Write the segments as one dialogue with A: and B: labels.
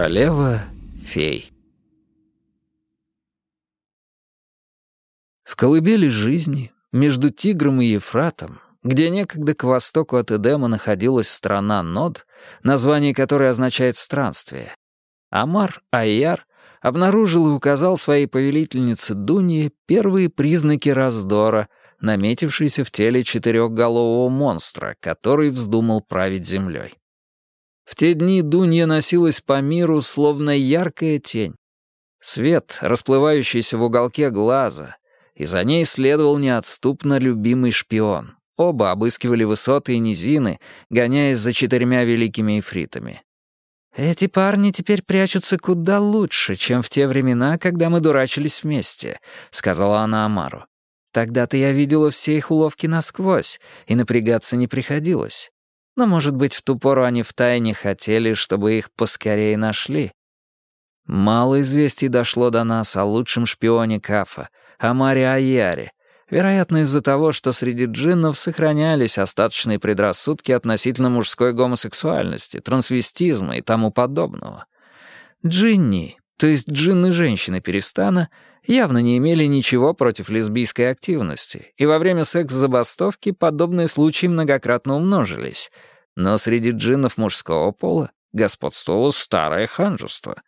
A: Королева фей В колыбели жизни, между Тигром и Ефратом, где некогда к востоку от Эдема находилась страна Нод, название которой означает «странствие», Амар Айяр обнаружил и указал своей повелительнице Дуне первые признаки раздора, наметившиеся в теле четырехголового монстра, который вздумал править землей. В те дни Дунья носилась по миру, словно яркая тень. Свет, расплывающийся в уголке глаза, и за ней следовал неотступно любимый шпион. Оба обыскивали высоты и низины, гоняясь за четырьмя великими эфритами. «Эти парни теперь прячутся куда лучше, чем в те времена, когда мы дурачились вместе», — сказала она Амару. «Тогда-то я видела все их уловки насквозь, и напрягаться не приходилось. Но, может быть, в ту пору они втайне хотели, чтобы их поскорее нашли. Мало известий дошло до нас о лучшем шпионе Кафа, Амаре Аяре, вероятно, из-за того, что среди джиннов сохранялись остаточные предрассудки относительно мужской гомосексуальности, трансвестизма и тому подобного. Джинни, то есть джинны-женщины Перестана, явно не имели ничего против лесбийской активности, и во время секс-забастовки подобные случаи многократно умножились. Но среди джиннов мужского пола господствовало старое ханжество.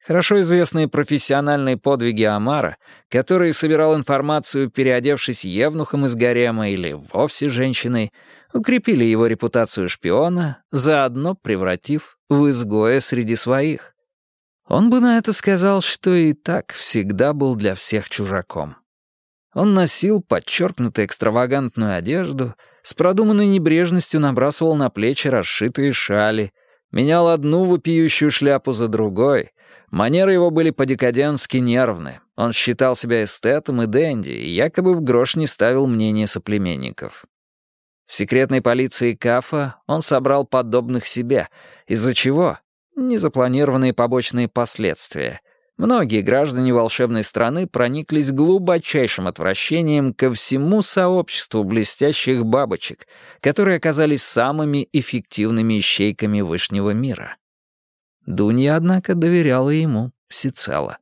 A: Хорошо известные профессиональные подвиги Амара, который собирал информацию, переодевшись евнухом из гарема или вовсе женщиной, укрепили его репутацию шпиона, заодно превратив в изгоя среди своих. Он бы на это сказал, что и так всегда был для всех чужаком. Он носил подчеркнутую экстравагантную одежду, с продуманной небрежностью набрасывал на плечи расшитые шали, менял одну вопиющую шляпу за другой. Манеры его были по-декаденски нервны. Он считал себя эстетом и денди, и якобы в грош не ставил мнение соплеменников. В секретной полиции Кафа он собрал подобных себе, из-за чего Незапланированные побочные последствия. Многие граждане волшебной страны прониклись глубочайшим отвращением ко всему сообществу блестящих бабочек, которые оказались самыми эффективными ищейками Вышнего мира. Дунья, однако, доверяла ему всецело.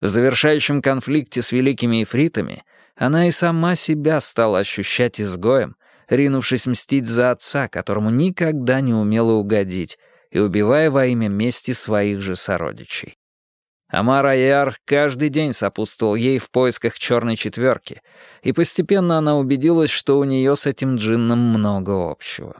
A: В завершающем конфликте с великими эфритами она и сама себя стала ощущать изгоем, ринувшись мстить за отца, которому никогда не умела угодить, и убивая во имя мести своих же сородичей. Амар Аяр каждый день сопутствовал ей в поисках черной четверки, и постепенно она убедилась, что у нее с этим джинном много общего.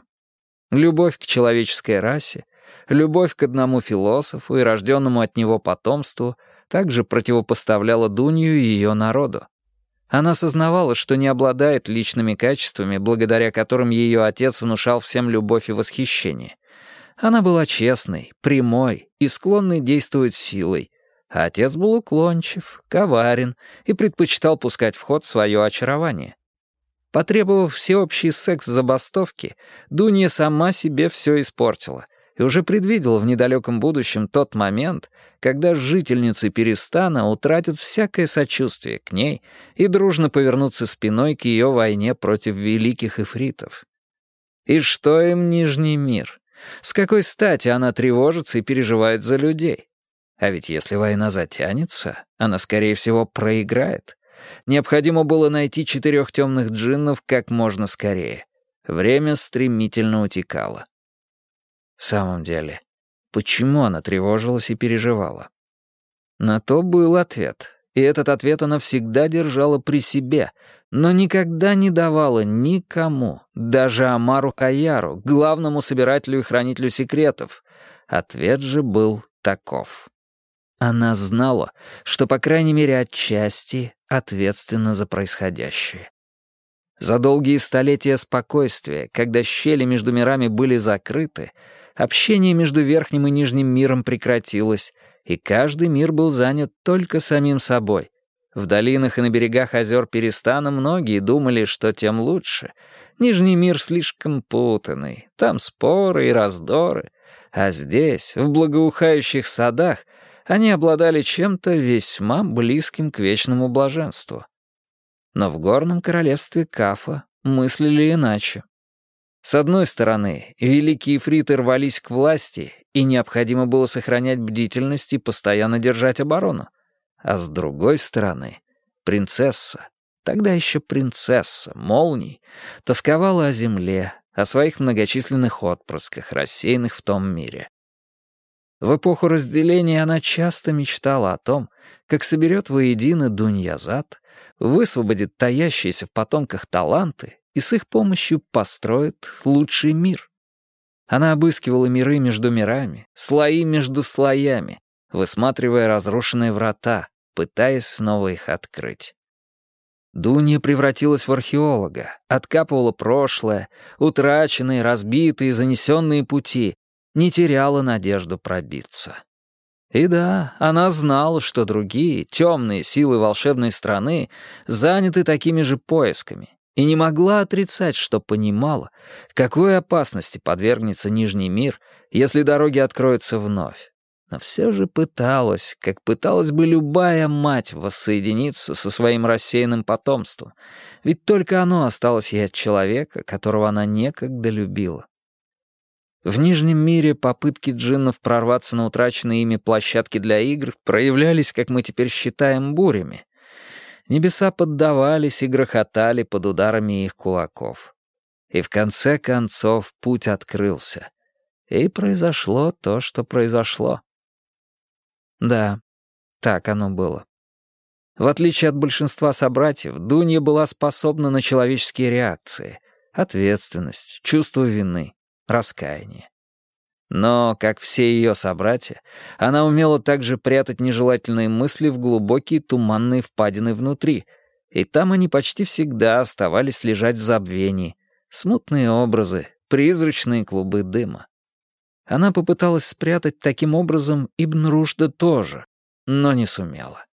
A: Любовь к человеческой расе, любовь к одному философу и рожденному от него потомству также противопоставляла Дунью ее народу. Она сознавала, что не обладает личными качествами, благодаря которым ее отец внушал всем любовь и восхищение, она была честной, прямой и склонной действовать силой, отец был уклончив, коварен и предпочитал пускать в ход свое очарование. Потребовав всеобщий секс забастовки, Дунья сама себе все испортила и уже предвидела в недалеком будущем тот момент, когда жительницы Перестана утратят всякое сочувствие к ней и дружно повернутся спиной к ее войне против великих эфритов. И что им Нижний мир? С какой стати она тревожится и переживает за людей? А ведь если война затянется, она, скорее всего, проиграет. Необходимо было найти четырех темных джиннов как можно скорее. Время стремительно утекало. В самом деле, почему она тревожилась и переживала? На то был ответ и этот ответ она всегда держала при себе, но никогда не давала никому, даже Амару Каяру, главному собирателю и хранителю секретов. Ответ же был таков. Она знала, что, по крайней мере, отчасти ответственна за происходящее. За долгие столетия спокойствия, когда щели между мирами были закрыты, общение между верхним и нижним миром прекратилось, и каждый мир был занят только самим собой. В долинах и на берегах озер Перестана многие думали, что тем лучше. Нижний мир слишком путанный, там споры и раздоры. А здесь, в благоухающих садах, они обладали чем-то весьма близким к вечному блаженству. Но в горном королевстве Кафа мыслили иначе. С одной стороны, великие фриты рвались к власти, и необходимо было сохранять бдительность и постоянно держать оборону. А с другой стороны, принцесса, тогда еще принцесса, молний, тосковала о земле, о своих многочисленных отпрысках, рассеянных в том мире. В эпоху разделения она часто мечтала о том, как соберет воедино Дуньязад, высвободит таящиеся в потомках таланты и с их помощью построит лучший мир. Она обыскивала миры между мирами, слои между слоями, высматривая разрушенные врата, пытаясь снова их открыть. Дунья превратилась в археолога, откапывала прошлое, утраченные, разбитые, занесенные пути, не теряла надежду пробиться. И да, она знала, что другие, темные силы волшебной страны заняты такими же поисками, и не могла отрицать, что понимала, какой опасности подвергнется Нижний мир, если дороги откроются вновь. Но все же пыталась, как пыталась бы любая мать воссоединиться со своим рассеянным потомством, ведь только оно осталось ей от человека, которого она некогда любила. В Нижнем мире попытки джиннов прорваться на утраченные ими площадки для игр проявлялись, как мы теперь считаем, бурями, Небеса поддавались и грохотали под ударами их кулаков. И в конце концов путь открылся. И произошло то, что произошло. Да, так оно было. В отличие от большинства собратьев, Дунья была способна на человеческие реакции, ответственность, чувство вины, раскаяние. Но, как все ее собратья, она умела также прятать нежелательные мысли в глубокие туманные впадины внутри, и там они почти всегда оставались лежать в забвении. Смутные образы, призрачные клубы дыма. Она попыталась спрятать таким образом Ибн Рушда тоже, но не сумела.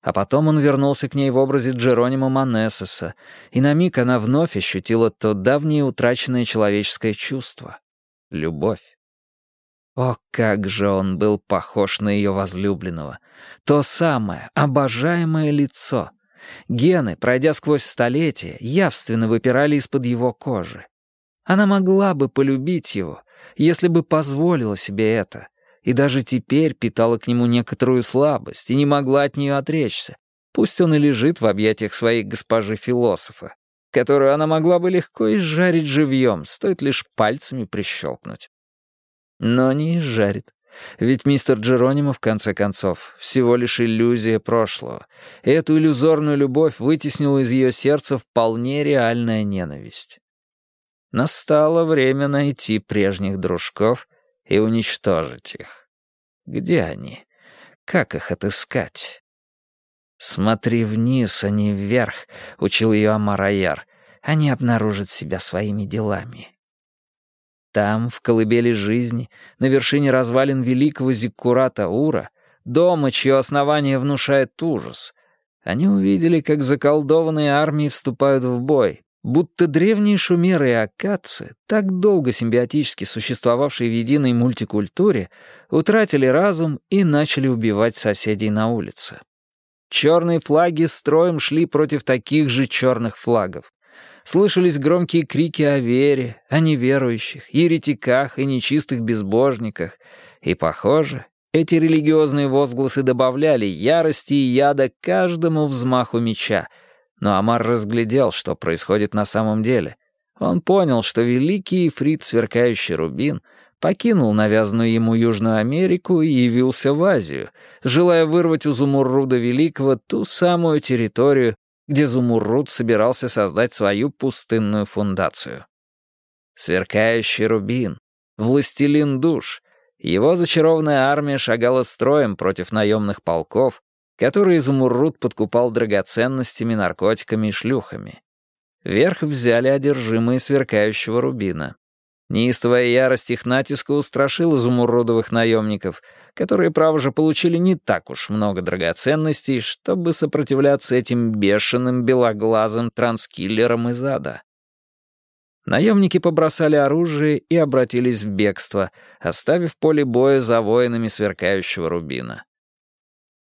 A: А потом он вернулся к ней в образе Джеронима Манессеса, и на миг она вновь ощутила то давнее утраченное человеческое чувство — любовь. О, как же он был похож на ее возлюбленного. То самое, обожаемое лицо. Гены, пройдя сквозь столетия, явственно выпирали из-под его кожи. Она могла бы полюбить его, если бы позволила себе это, и даже теперь питала к нему некоторую слабость и не могла от нее отречься, пусть он и лежит в объятиях своей госпожи-философа, которую она могла бы легко изжарить живьем, стоит лишь пальцами прищелкнуть. Но не изжарит. Ведь мистер Джеронимо, в конце концов, всего лишь иллюзия прошлого. И эту иллюзорную любовь вытеснила из ее сердца вполне реальная ненависть. Настало время найти прежних дружков и уничтожить их. Где они? Как их отыскать? «Смотри вниз, а не вверх», — учил ее Амараяр. «Они обнаружат себя своими делами». Там, в колыбели жизни, на вершине развалин великого Зиккурата Ура, дома, чье основание внушает ужас, они увидели, как заколдованные армии вступают в бой, будто древние шумеры и акадцы, так долго симбиотически существовавшие в единой мультикультуре, утратили разум и начали убивать соседей на улице. Черные флаги строем шли против таких же черных флагов. Слышались громкие крики о вере, о неверующих, еретиках и нечистых безбожниках. И, похоже, эти религиозные возгласы добавляли ярости и яда каждому взмаху меча. Но Амар разглядел, что происходит на самом деле. Он понял, что великий ифрит, сверкающий рубин, покинул навязанную ему Южную Америку и явился в Азию, желая вырвать у Зумурруда Великого ту самую территорию, где Зумуррут собирался создать свою пустынную фундацию. Сверкающий рубин, властелин душ, его зачарованная армия шагала строем против наемных полков, которые Изумуррут подкупал драгоценностями, наркотиками и шлюхами. Верх взяли одержимые сверкающего рубина. Неистовая ярость их натиска устрашила изумрудовых наемников, которые, право же, получили не так уж много драгоценностей, чтобы сопротивляться этим бешеным белоглазым транскиллерам из ада. Наемники побросали оружие и обратились в бегство, оставив поле боя за воинами сверкающего рубина.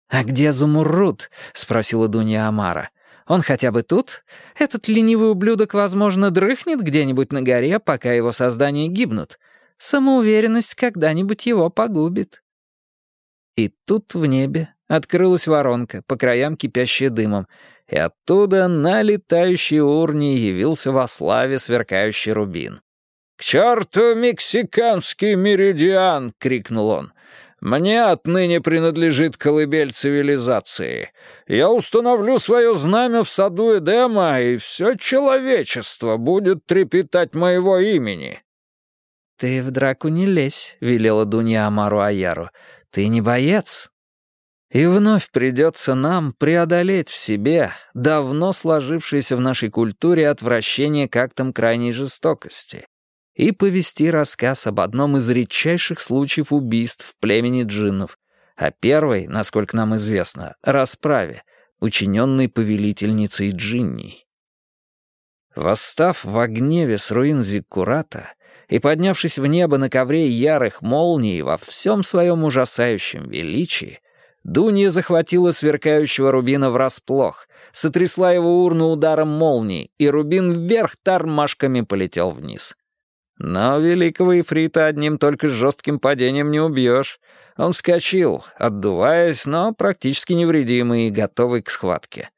A: «А где Зумуррут?» — спросила Дунья Амара. Он хотя бы тут? Этот ленивый ублюдок, возможно, дрыхнет где-нибудь на горе, пока его создания гибнут. Самоуверенность когда-нибудь его погубит». И тут в небе открылась воронка, по краям кипящая дымом, и оттуда на летающей урне явился во славе сверкающий рубин. «К черту мексиканский меридиан!» — крикнул он. «Мне отныне принадлежит колыбель цивилизации. Я установлю свое знамя в саду Эдема, и все человечество будет трепетать моего имени».
B: «Ты в драку не лезь», — велела Дунья Амару Аяру. «Ты не боец». И вновь придется нам преодолеть в себе давно сложившееся в нашей культуре отвращение к актам крайней жестокости и повести рассказ об одном из редчайших случаев убийств в племени джиннов, о первой, насколько нам известно, расправе, учиненной повелительницей джинней. Восстав в гневе с руин Зиккурата и поднявшись в небо на ковре ярых молний во всем своем ужасающем величии, Дунья захватила сверкающего рубина врасплох, сотрясла его урну ударом молнии, и рубин вверх тормашками полетел вниз. Но великого Ифрита одним только жестким падением не убьешь. Он вскочил, отдуваясь, но практически невредимый и готовый к схватке.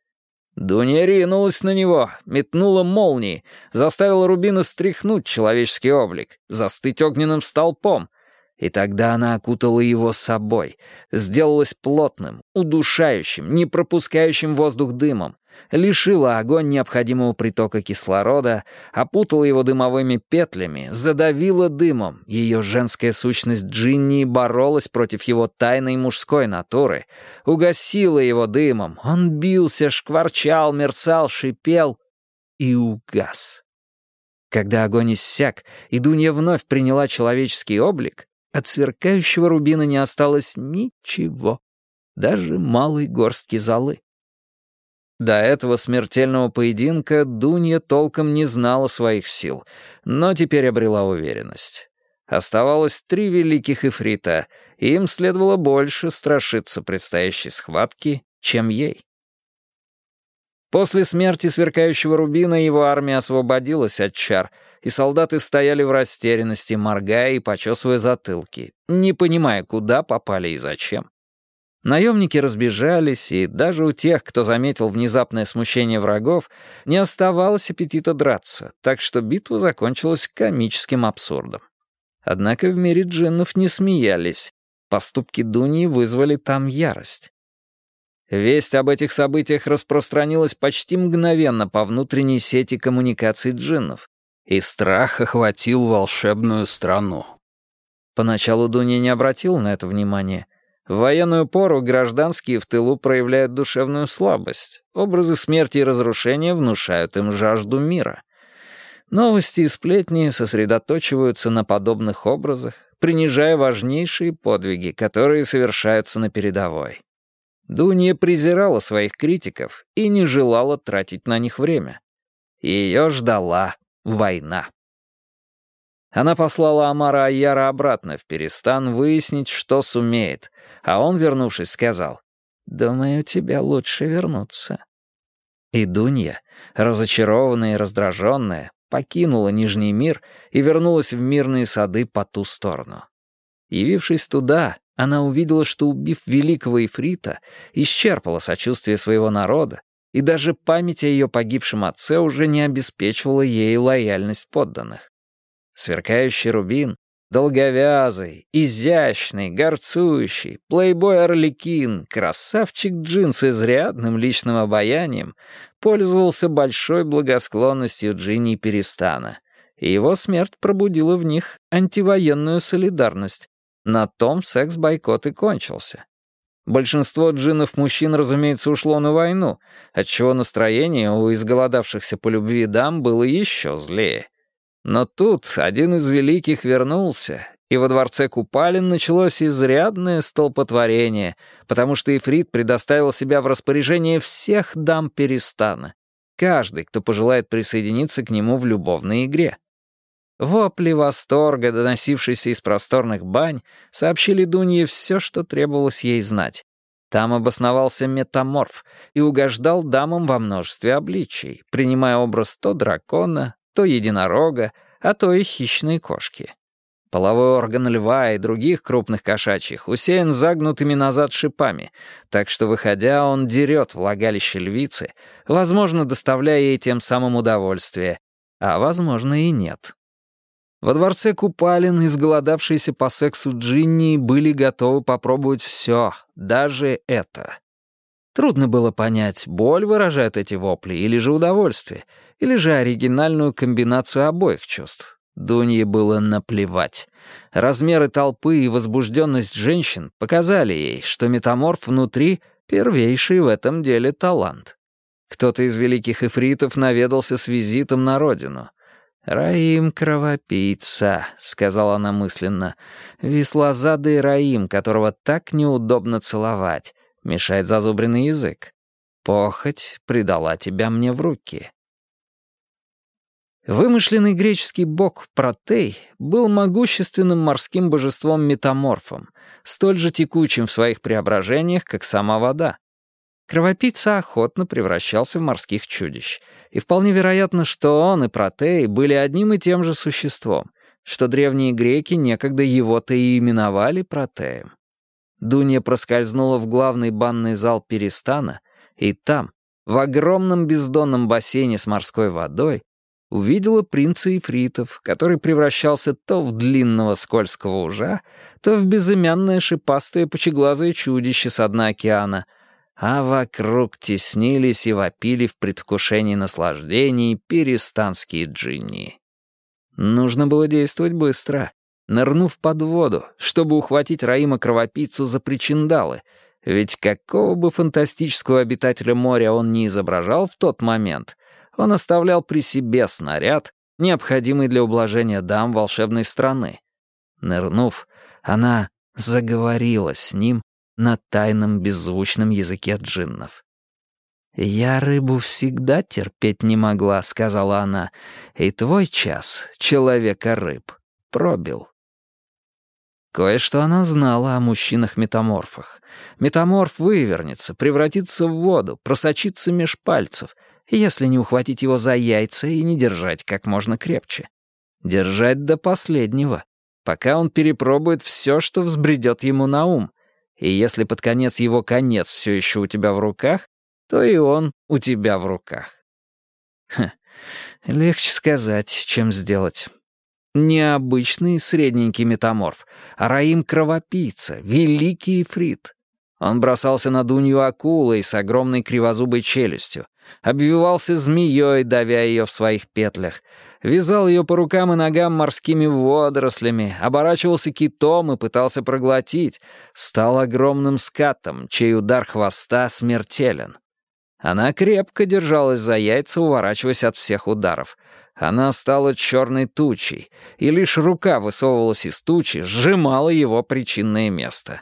B: Дуня ринулась на него, метнула молнии, заставила Рубина стряхнуть человеческий облик, застыть огненным столпом — и тогда она окутала его собой, сделалась плотным, удушающим, не пропускающим воздух дымом, лишила огонь необходимого притока кислорода, опутала его дымовыми петлями, задавила дымом. Ее женская сущность Джинни боролась против его тайной мужской натуры, угасила его дымом. Он бился, шкварчал, мерцал, шипел и угас. Когда огонь иссяк, и Дунья вновь приняла человеческий облик, от сверкающего рубина не осталось ничего, даже малой горстки золы. До этого смертельного поединка Дунья толком не знала своих сил, но теперь обрела уверенность. Оставалось три великих эфрита, и им следовало больше страшиться предстоящей схватки, чем ей. После смерти сверкающего рубина его армия освободилась от чар — и солдаты стояли в растерянности, моргая и почесывая затылки, не понимая, куда попали и зачем. Наемники разбежались, и даже у тех, кто заметил внезапное смущение врагов, не оставалось аппетита драться, так что битва закончилась комическим абсурдом. Однако в мире джиннов не смеялись. Поступки Дуни вызвали там ярость. Весть об этих событиях распространилась почти мгновенно по внутренней сети коммуникаций джиннов, и страх охватил волшебную страну. Поначалу Дуня не обратил на это внимания. В военную пору гражданские в тылу проявляют душевную слабость. Образы смерти и разрушения внушают им жажду мира. Новости и сплетни сосредоточиваются на подобных образах, принижая важнейшие подвиги, которые совершаются на передовой. Дунья презирала своих критиков и не желала тратить на них время. Ее ждала Война. Она послала Амара Аяра обратно в Перестан выяснить, что сумеет, а он, вернувшись, сказал, «Думаю, тебе лучше вернуться». И Дунья, разочарованная и раздраженная, покинула Нижний мир и вернулась в мирные сады по ту сторону. Явившись туда, она увидела, что, убив великого Ифрита, исчерпала сочувствие своего народа и даже память о ее погибшем отце уже не обеспечивала ей лояльность подданных. Сверкающий рубин, долговязый, изящный, горцующий, плейбой-орликин, красавчик джин с изрядным личным обаянием, пользовался большой благосклонностью Джинни Перестана, и его смерть пробудила в них антивоенную солидарность. На том секс-бойкот и кончился. Большинство джиннов-мужчин, разумеется, ушло на войну, отчего настроение у изголодавшихся по любви дам было еще злее. Но тут один из великих вернулся, и во дворце Купалин началось изрядное столпотворение, потому что Ифрит предоставил себя в распоряжение всех дам Перестана, каждый, кто пожелает присоединиться к нему в любовной игре. Вопли восторга, доносившиеся из просторных бань, сообщили Дунье все, что требовалось ей знать.
A: Там обосновался метаморф и угождал дамам во множестве обличий, принимая образ то дракона, то единорога, а то и хищной кошки. Половой орган льва и других крупных кошачьих усеян загнутыми назад шипами, так что, выходя, он дерет влагалище львицы, возможно, доставляя ей тем самым удовольствие, а, возможно, и нет. Во дворце Купалин изголодавшиеся по сексу Джинни были готовы попробовать все, даже это. Трудно было понять, боль выражает эти вопли или же удовольствие, или же оригинальную комбинацию обоих чувств. Дунье было наплевать. Размеры толпы и возбужденность женщин показали ей, что метаморф внутри — первейший в этом деле талант. Кто-то из великих эфритов наведался с визитом на родину. «Раим — кровопийца», — сказала она мысленно. «Веслозадый Раим, которого так неудобно целовать, мешает зазубренный язык. Похоть предала тебя мне в руки». Вымышленный греческий бог Протей был могущественным морским божеством-метаморфом, столь же текучим в своих преображениях, как сама вода. Кровопийца охотно превращался в морских чудищ, и вполне вероятно, что он и Протей были одним и тем же существом, что древние греки некогда его-то и именовали Протеем. Дунья проскользнула в главный банный зал Перестана, и там, в огромном бездонном бассейне с морской водой, увидела принца Ифритов, который превращался то в длинного скользкого ужа, то в безымянное шипастое пучеглазое чудище с дна океана, а вокруг теснились и вопили в предвкушении наслаждений перестанские джинни. Нужно было действовать быстро, нырнув под воду, чтобы ухватить Раима Кровопийцу за причиндалы, ведь какого бы фантастического обитателя моря он не изображал в тот момент, он оставлял при себе снаряд, необходимый для ублажения дам волшебной страны. Нырнув, она заговорила с ним на тайном беззвучном языке джиннов. «Я рыбу всегда терпеть не могла», — сказала она, — «и твой час, человека-рыб, пробил». Кое-что она знала о мужчинах-метаморфах. Метаморф вывернется, превратится в воду, просочится меж пальцев — если не ухватить его за яйца и не держать как можно крепче. Держать до последнего, пока он перепробует все, что взбредет ему на ум. И если под конец его конец все еще у тебя в руках, то и он у тебя в руках. Ха, легче сказать, чем сделать. Необычный средненький метаморф, а Раим-кровопийца, великий ифрит. Он бросался на Дунью акулой с огромной кривозубой челюстью, обвивался змеей, давя ее в своих петлях, вязал ее по рукам и ногам морскими водорослями, оборачивался китом и пытался проглотить, стал огромным скатом, чей удар хвоста смертелен. Она крепко держалась за яйца, уворачиваясь от всех ударов. Она стала черной тучей, и лишь рука высовывалась из тучи, сжимала его причинное место.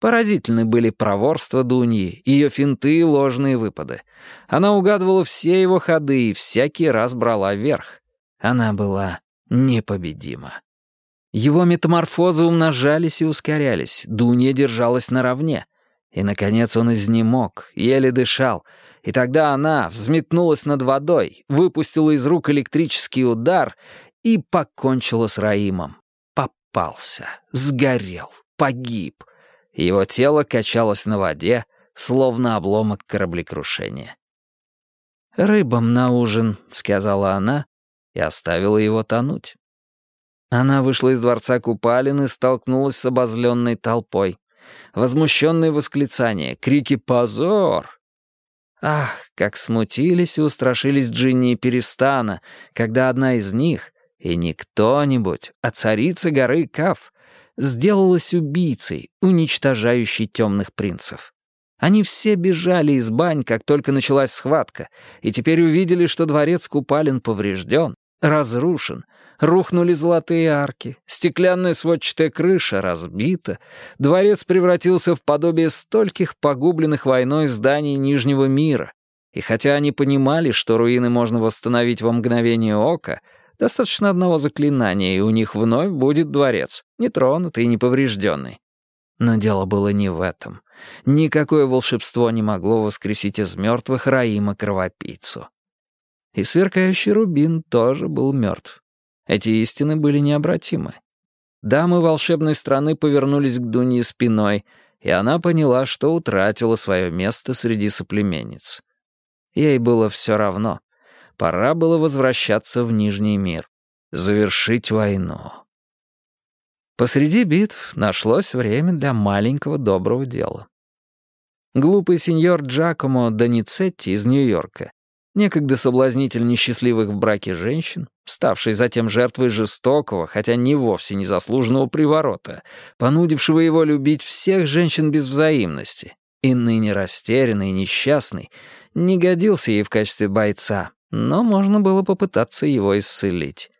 A: Поразительны были проворство Дуньи, ее финты и ложные выпады. Она угадывала все его ходы и всякий раз брала верх. Она была непобедима. Его метаморфозы умножались и ускорялись, Дунья держалась наравне. И, наконец, он изнемог, еле дышал, и тогда она взметнулась над водой, выпустила из рук электрический удар и покончила с Раимом. Попался, сгорел, погиб. Его тело качалось на воде, словно обломок кораблекрушения. «Рыбам на ужин», — сказала она, и оставила его тонуть. Она вышла из дворца Купалин и столкнулась с обозленной толпой. Возмущенные восклицания, крики «Позор!». Ах, как смутились и устрашились Джинни и Перестана, когда одна из них, и не кто-нибудь, а царица горы Каф, сделалась убийцей, уничтожающей темных принцев. Они все бежали из бань, как только началась схватка, и теперь увидели, что дворец Купалин поврежден, разрушен, рухнули золотые арки, стеклянная сводчатая крыша разбита, дворец превратился в подобие стольких погубленных войной зданий Нижнего мира. И хотя они понимали, что руины можно восстановить во мгновение ока, Достаточно одного заклинания, и у них вновь будет дворец, нетронутый и неповрежденный. Но дело было не в этом. Никакое волшебство не могло воскресить из мертвых Раима кровопийцу. И сверкающий рубин тоже был мертв. Эти истины были необратимы. Дамы волшебной страны повернулись к Дуне спиной, и она поняла, что утратила свое место среди соплеменниц. Ей было все равно. Пора было возвращаться в Нижний мир. Завершить войну. Посреди битв нашлось время для маленького доброго дела. Глупый сеньор Джакомо Доницетти из Нью-Йорка, некогда соблазнитель несчастливых в браке женщин, ставший затем жертвой жестокого, хотя не вовсе незаслуженного приворота, понудившего его любить всех женщин без взаимности, и ныне растерянный и несчастный, не годился ей в качестве бойца, но можно было попытаться его исцелить.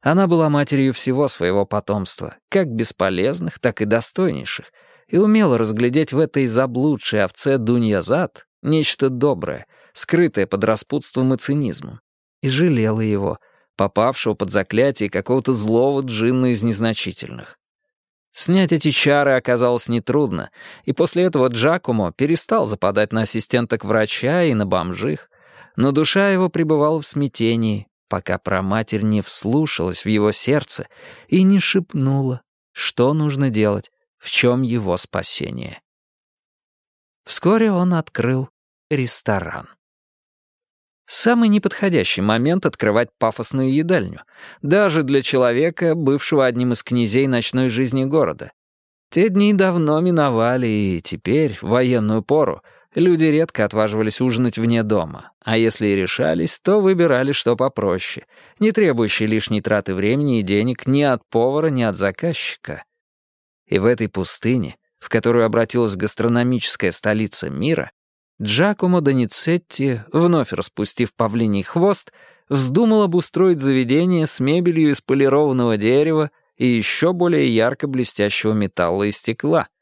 A: Она была матерью всего своего потомства, как бесполезных, так и достойнейших, и умела разглядеть в этой заблудшей овце Дуньязад нечто доброе, скрытое под распутством и цинизмом, и жалела его, попавшего под заклятие какого-то злого джинна из незначительных. Снять эти чары оказалось нетрудно, и после этого Джакумо перестал западать на ассистенток врача и на бомжих, но душа его пребывала в смятении, пока проматерь не вслушалась в его сердце и не шепнула, что нужно делать, в чем его спасение. Вскоре он открыл ресторан. Самый неподходящий момент открывать пафосную едальню, даже для человека, бывшего одним из князей ночной жизни города. Те дни давно миновали, и теперь, в военную пору, Люди редко отваживались ужинать вне дома, а если и решались, то выбирали что попроще, не требующие лишней траты времени и денег ни от повара, ни от заказчика. И в этой пустыне, в которую обратилась гастрономическая столица мира, Джакомо Доницетти, вновь распустив павлиний хвост, вздумал обустроить заведение с мебелью из полированного дерева и еще более ярко блестящего металла и стекла —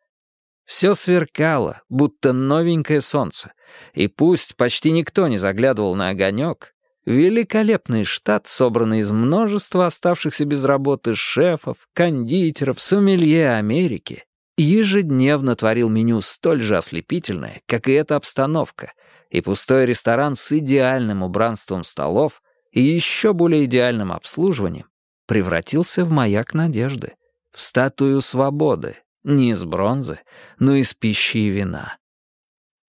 A: все сверкало, будто новенькое солнце. И пусть почти никто не заглядывал на огонек, великолепный штат, собранный из множества оставшихся без работы шефов, кондитеров, сомелье Америки, ежедневно творил меню столь же ослепительное, как и эта обстановка, и пустой ресторан с идеальным убранством столов и еще более идеальным обслуживанием превратился в маяк надежды, в статую свободы, не из бронзы, но из пищи и вина.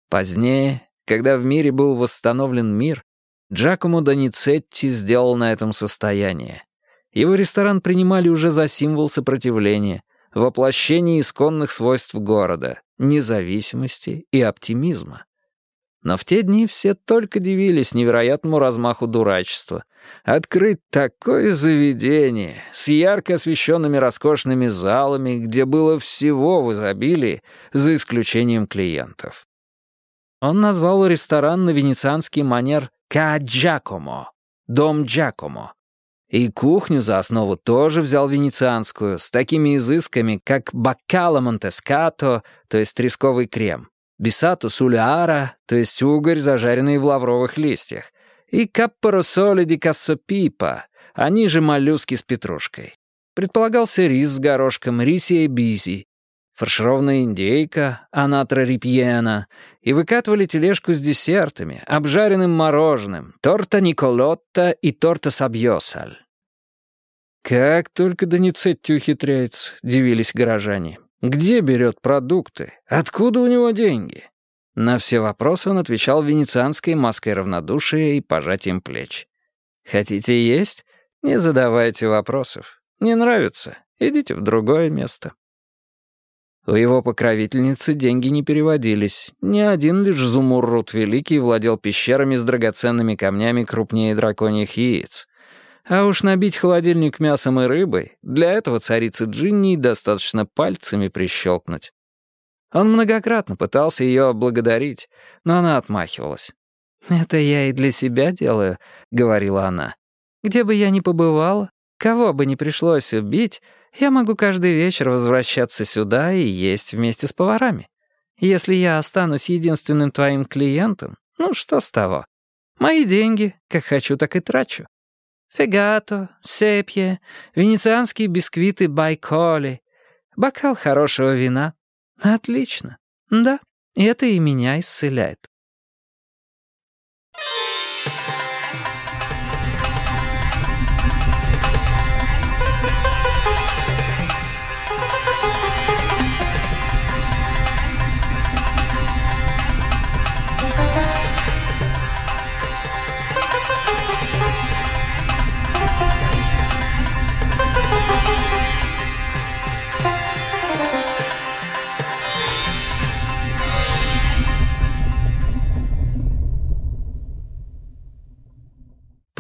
A: Позднее, когда в мире был восстановлен мир, Джакомо Доницетти сделал на этом состояние. Его ресторан принимали уже за символ сопротивления, воплощение исконных свойств города, независимости и оптимизма. Но в те дни все только дивились невероятному размаху дурачества. Открыть такое заведение с ярко освещенными роскошными залами, где было всего в изобилии, за исключением клиентов. Он назвал ресторан на венецианский манер «Ка Джакомо» — «Дом Джакомо». И кухню за основу тоже взял венецианскую, с такими изысками, как баккало монтескато, то есть тресковый крем, бисату сулиара, то есть угорь, зажаренный в лавровых листьях, и каппоросоли ди кассопипа, они же моллюски с петрушкой. Предполагался рис с горошком, риси и бизи, фаршированная индейка, анатра рипьена, и выкатывали тележку с десертами, обжаренным мороженым, торта Николотта и торта Сабьосаль. «Как только Доницетти ухитряется», — дивились горожане. Где берет продукты? Откуда у него деньги? На все вопросы он отвечал венецианской маской равнодушия и пожатием плеч. Хотите есть? Не задавайте вопросов. Не нравится? Идите в другое место. У его покровительницы деньги не переводились. Ни один лишь Зумуррут Великий владел пещерами с драгоценными камнями крупнее драконьих яиц. А уж набить холодильник мясом и рыбой, для этого царицы Джинни достаточно пальцами прищелкнуть. Он многократно пытался ее облагодарить, но она отмахивалась. «Это я и для себя делаю», — говорила она. «Где бы я ни побывала, кого бы ни пришлось убить, я могу каждый вечер возвращаться сюда и есть вместе с поварами. Если я останусь единственным твоим клиентом, ну что с того? Мои деньги, как хочу, так и трачу. Фегато, сепье, венецианские бисквиты байколи, бокал хорошего вина. Отлично. Да,
B: И это и меня исцеляет.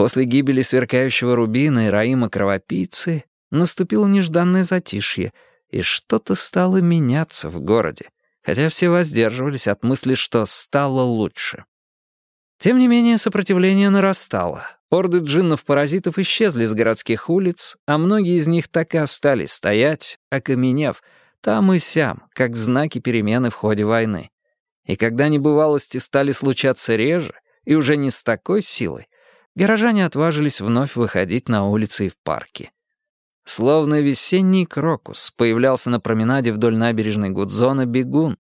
B: После гибели сверкающего рубина и Раима Кровопийцы наступило нежданное затишье, и что-то стало меняться в городе, хотя все воздерживались от мысли, что стало лучше. Тем не менее, сопротивление нарастало. Орды джиннов-паразитов исчезли с городских улиц, а многие из них так и остались стоять, окаменев, там и сям, как знаки перемены в ходе войны. И когда небывалости стали случаться реже, и уже не с такой силой, горожане отважились вновь выходить на улицы и в парки. Словно весенний крокус появлялся на променаде вдоль набережной Гудзона бегун,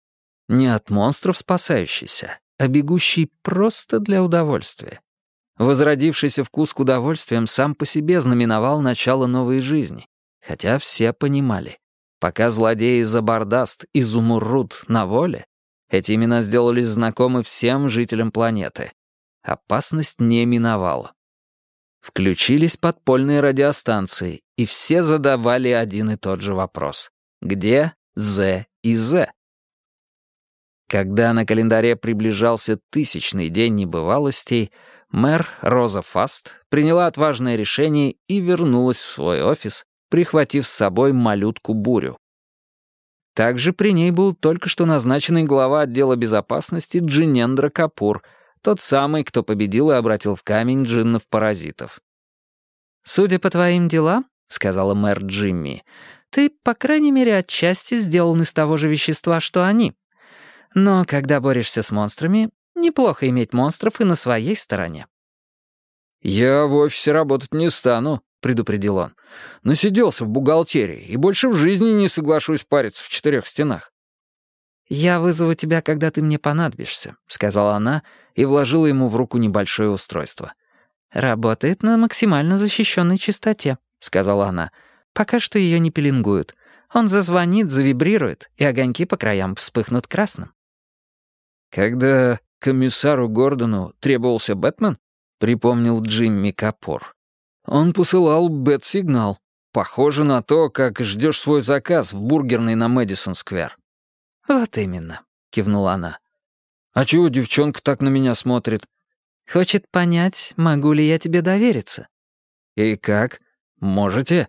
B: не от монстров спасающийся, а бегущий просто для удовольствия. Возродившийся вкус к удовольствиям сам по себе знаменовал начало новой жизни, хотя все понимали, пока злодеи Забардаст и Зумуррут на воле, эти имена сделались знакомы всем жителям планеты, Опасность не миновала. Включились подпольные радиостанции, и все задавали один и тот же вопрос. Где З и З? Когда на календаре приближался тысячный день небывалостей, мэр Роза Фаст приняла отважное решение и вернулась в свой офис, прихватив с собой малютку Бурю. Также при ней был только что назначенный глава отдела безопасности Джинендра Капур — тот самый, кто победил и обратил в камень джиннов-паразитов. «Судя по твоим делам», — сказала мэр Джимми, «ты, по крайней мере, отчасти сделан из того же вещества, что они. Но когда борешься с монстрами, неплохо иметь монстров и на своей стороне».
A: «Я в офисе работать не стану», — предупредил он. «Насиделся в бухгалтерии и больше в жизни не соглашусь париться в четырех стенах».
B: «Я вызову тебя, когда ты мне понадобишься», — сказала она и вложила ему в руку небольшое устройство. «Работает на максимально защищенной частоте», — сказала она. «Пока что ее не пеленгуют. Он зазвонит, завибрирует, и огоньки по краям вспыхнут красным».
A: «Когда комиссару Гордону требовался Бэтмен?» — припомнил Джимми Капор. «Он посылал бэт-сигнал. Похоже на то, как ждешь свой заказ в бургерной на Мэдисон-сквер».
B: «Вот именно», — кивнула она.
A: «А чего девчонка так на меня смотрит?»
B: «Хочет понять, могу ли я тебе довериться».
A: «И как? Можете?»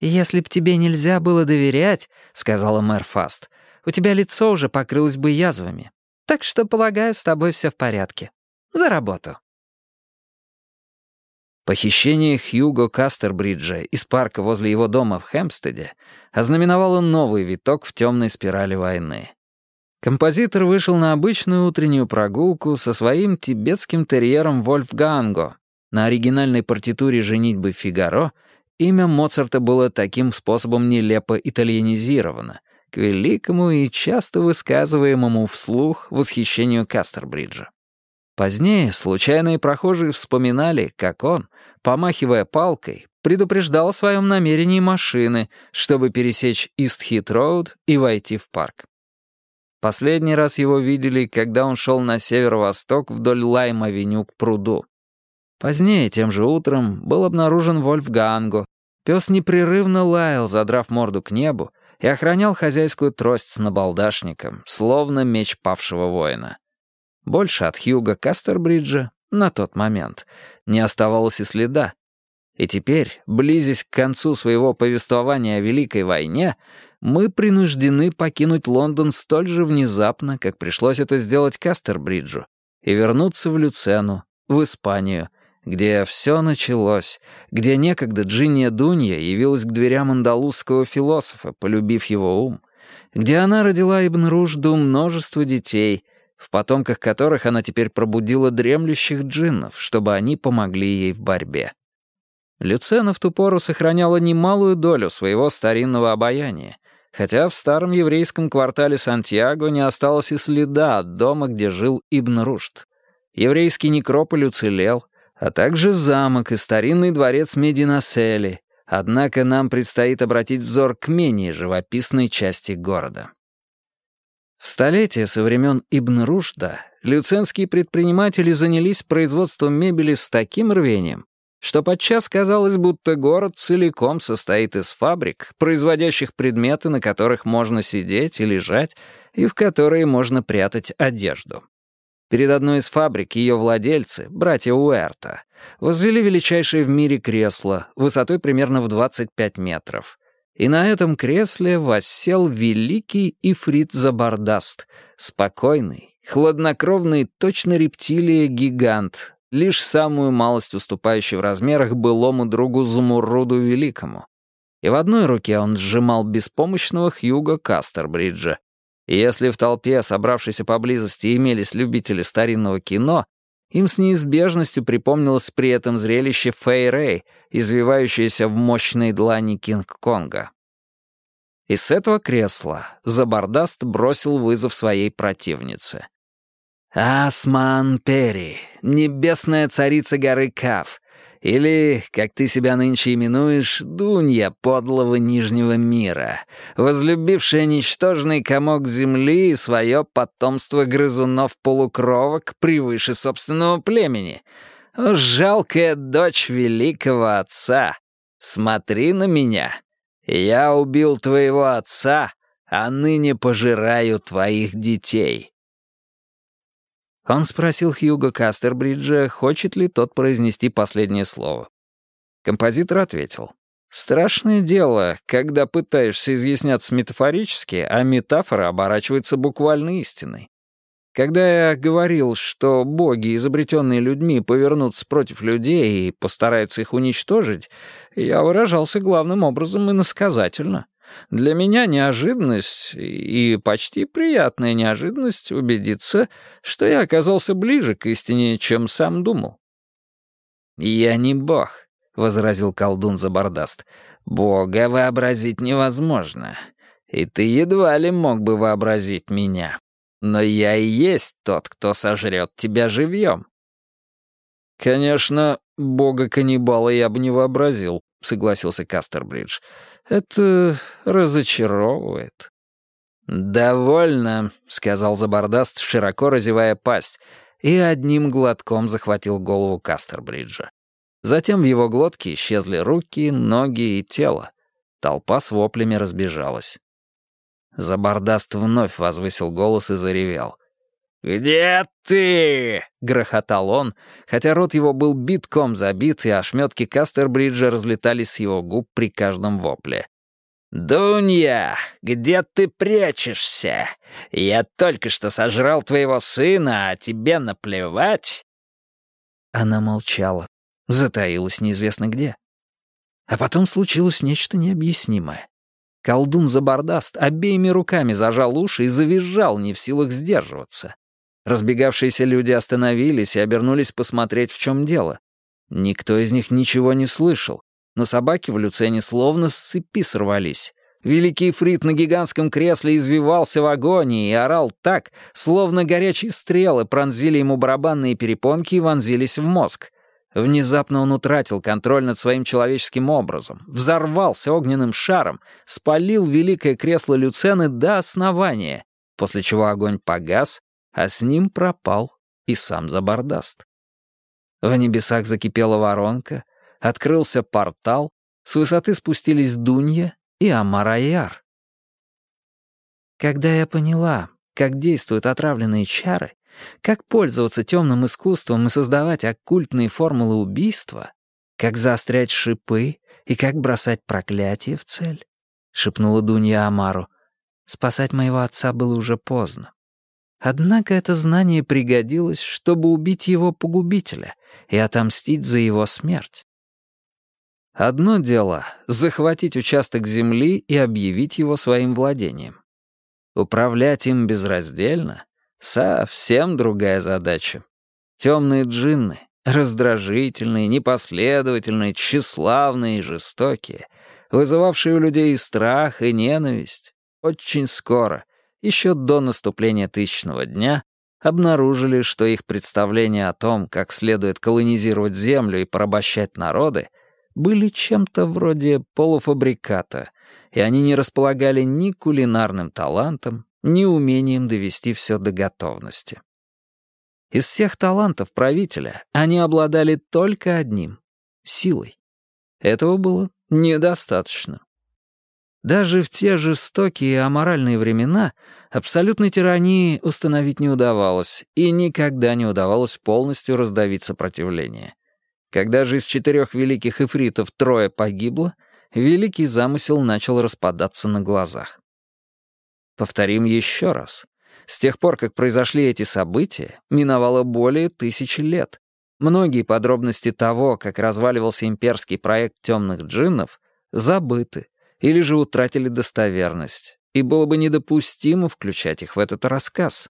B: «Если б тебе нельзя было доверять», — сказала мэр Фаст, «у тебя лицо уже покрылось бы язвами. Так что, полагаю, с тобой все в порядке. За работу».
A: Похищение Хьюго Кастербриджа из парка возле его дома в Хэмпстеде ознаменовало новый виток в темной спирали войны. Композитор вышел на обычную утреннюю прогулку со своим тибетским терьером Вольфганго. На оригинальной партитуре «Женитьбы Фигаро» имя Моцарта было таким способом нелепо итальянизировано, к великому и часто высказываемому вслух восхищению Кастербриджа. Позднее случайные прохожие вспоминали, как он, помахивая палкой, предупреждал о своем намерении машины, чтобы пересечь Ист-Хит-Роуд и войти в парк. Последний раз его видели, когда он шел на северо-восток вдоль Лайм-авеню к пруду. Позднее, тем же утром, был обнаружен Вольфганго. Пес непрерывно лаял, задрав морду к небу, и охранял хозяйскую трость с набалдашником, словно меч павшего воина. Больше от Хьюга Кастербриджа на тот момент не оставалось и следа. И теперь, близясь к концу своего повествования о Великой войне, мы принуждены покинуть Лондон столь же внезапно, как пришлось это сделать Кастербриджу, и вернуться в Люцену, в Испанию, где все началось, где некогда Джинния Дунья явилась к дверям андалузского философа, полюбив его ум, где она родила Ибн Ружду множество детей, в потомках которых она теперь пробудила дремлющих джиннов, чтобы они помогли ей в борьбе. Люцена в ту пору сохраняла немалую долю своего старинного обаяния, хотя в старом еврейском квартале Сантьяго не осталось и следа от дома, где жил Ибн Рушд. Еврейский некрополь уцелел, а также замок и старинный дворец Мединасели, однако нам предстоит обратить взор к менее живописной части города. В столетие со времен Ибн Рушда люценские предприниматели занялись производством мебели с таким рвением, что подчас казалось, будто город целиком состоит из фабрик, производящих предметы, на которых можно сидеть и лежать, и в которые можно прятать одежду. Перед одной из фабрик ее владельцы, братья Уэрта, возвели величайшее в мире кресло, высотой примерно в 25 метров. И на этом кресле воссел великий Ифрит Забардаст, спокойный, хладнокровный, точно рептилия-гигант, лишь самую малость уступающий в размерах былому другу Зумурруду Великому. И в одной руке он сжимал беспомощного Хьюга Кастербриджа, и если в толпе, собравшейся поблизости, имелись любители старинного кино, им с неизбежностью припомнилось при этом зрелище Фэй Рэй, извивающееся в мощной длани Кинг-Конга. И с этого кресла Забардаст бросил вызов своей противнице. «Асман Пери, небесная царица горы Кав, или, как ты себя нынче именуешь, Дунья подлого Нижнего мира, возлюбившая ничтожный комок земли и свое потомство грызунов-полукровок превыше собственного племени. Жалкая дочь великого отца, смотри на меня. Я убил твоего отца, а ныне пожираю твоих детей». Он спросил Хьюго Кастербриджа, хочет ли тот произнести последнее слово. Композитор ответил. «Страшное дело, когда пытаешься изъясняться метафорически, а метафора оборачивается буквально истиной. Когда я говорил, что боги, изобретенные людьми, повернутся против людей и постараются их уничтожить, я выражался главным образом иносказательно. Для меня неожиданность и почти приятная неожиданность убедиться, что я оказался ближе к истине, чем сам думал. «Я не бог», — возразил колдун Забардаст. «Бога вообразить невозможно, и ты едва ли мог бы вообразить меня. Но я и есть тот, кто сожрет тебя живьем». «Конечно, бога-каннибала я бы не вообразил», — согласился Кастербридж. Это разочаровывает». «Довольно», — сказал Забардаст, широко разевая пасть, и одним глотком захватил голову Кастербриджа. Затем в его глотке исчезли руки, ноги и тело. Толпа с воплями разбежалась. Забардаст вновь возвысил голос и заревел. «Где ты?» — грохотал он, хотя рот его был битком забит, и ошметки Кастербриджа разлетались с его губ при каждом вопле. «Дунья, где ты прячешься? Я только что сожрал твоего сына, а тебе наплевать?» Она молчала, затаилась неизвестно где. А потом случилось нечто необъяснимое. Колдун Забардаст обеими руками зажал уши и завизжал, не в силах сдерживаться. Разбегавшиеся люди остановились и обернулись посмотреть, в чем дело. Никто из них ничего не слышал, но собаки в Люцене словно с цепи сорвались. Великий Фрид на гигантском кресле извивался в агонии и орал так, словно горячие стрелы пронзили ему барабанные перепонки и вонзились в мозг. Внезапно он утратил контроль над своим человеческим образом, взорвался огненным шаром, спалил великое кресло Люцены до основания, после чего огонь погас, а с ним пропал и сам Забардаст. В небесах закипела воронка, открылся портал, с высоты спустились Дунья и Амараяр. Когда я поняла, как действуют отравленные чары, как пользоваться темным искусством и создавать оккультные формулы убийства, как заострять шипы и как бросать проклятие в цель, — шепнула Дунья Амару. Спасать моего отца было уже поздно. Однако это знание пригодилось, чтобы убить его погубителя и отомстить за его смерть. Одно дело — захватить участок земли и объявить его своим владением. Управлять им безраздельно — совсем другая задача. Темные джинны, раздражительные, непоследовательные, тщеславные и жестокие, вызывавшие у людей и страх, и ненависть, очень скоро, еще до наступления тысячного дня, обнаружили, что их представления о том, как следует колонизировать землю и порабощать народы, были чем-то вроде полуфабриката, и они не располагали ни кулинарным талантом, ни умением довести все до готовности. Из всех талантов правителя они обладали только одним — силой. Этого было недостаточно. Даже в те жестокие и аморальные времена абсолютной тирании установить не удавалось, и никогда не удавалось полностью раздавить сопротивление. Когда же из четырех великих эфритов трое погибло, великий замысел начал распадаться на глазах. Повторим еще раз. С тех пор, как произошли эти события, миновало более тысячи лет. Многие подробности того, как разваливался имперский проект темных джиннов, забыты или же утратили достоверность, и было бы недопустимо включать их в этот рассказ.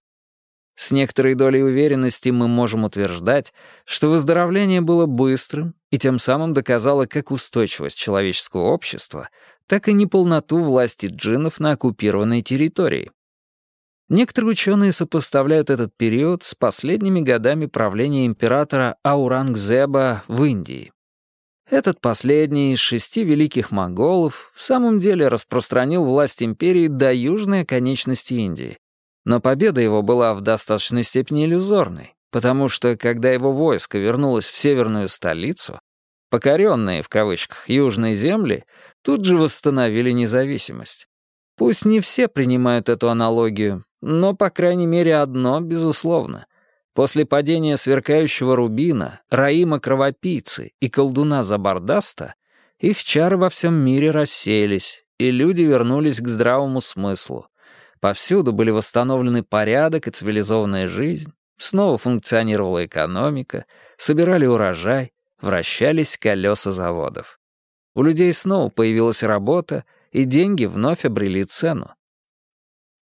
A: С некоторой долей уверенности мы можем утверждать, что выздоровление было быстрым и тем самым доказало как устойчивость человеческого общества, так и неполноту власти джиннов на оккупированной территории. Некоторые ученые сопоставляют этот период с последними годами правления императора Аурангзеба в Индии. Этот последний из шести великих монголов в самом деле распространил власть империи до южной оконечности Индии. Но победа его была в достаточной степени иллюзорной, потому что, когда его войско вернулось в северную столицу, покоренные, в кавычках, южные земли тут же восстановили независимость. Пусть не все принимают эту аналогию, но, по крайней мере, одно безусловно. После падения сверкающего рубина, Раима Кровопийцы и колдуна Забардаста их чары во всем мире рассеялись, и люди вернулись к здравому смыслу. Повсюду были восстановлены порядок и цивилизованная жизнь, снова функционировала экономика, собирали урожай, вращались колеса заводов. У людей снова появилась работа, и деньги вновь обрели цену.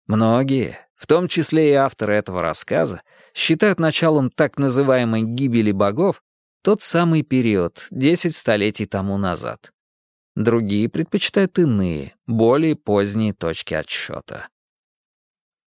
A: Многие, в том числе и авторы этого рассказа, считают началом так называемой «гибели богов» тот самый период, 10 столетий тому назад. Другие предпочитают иные, более поздние точки отсчета.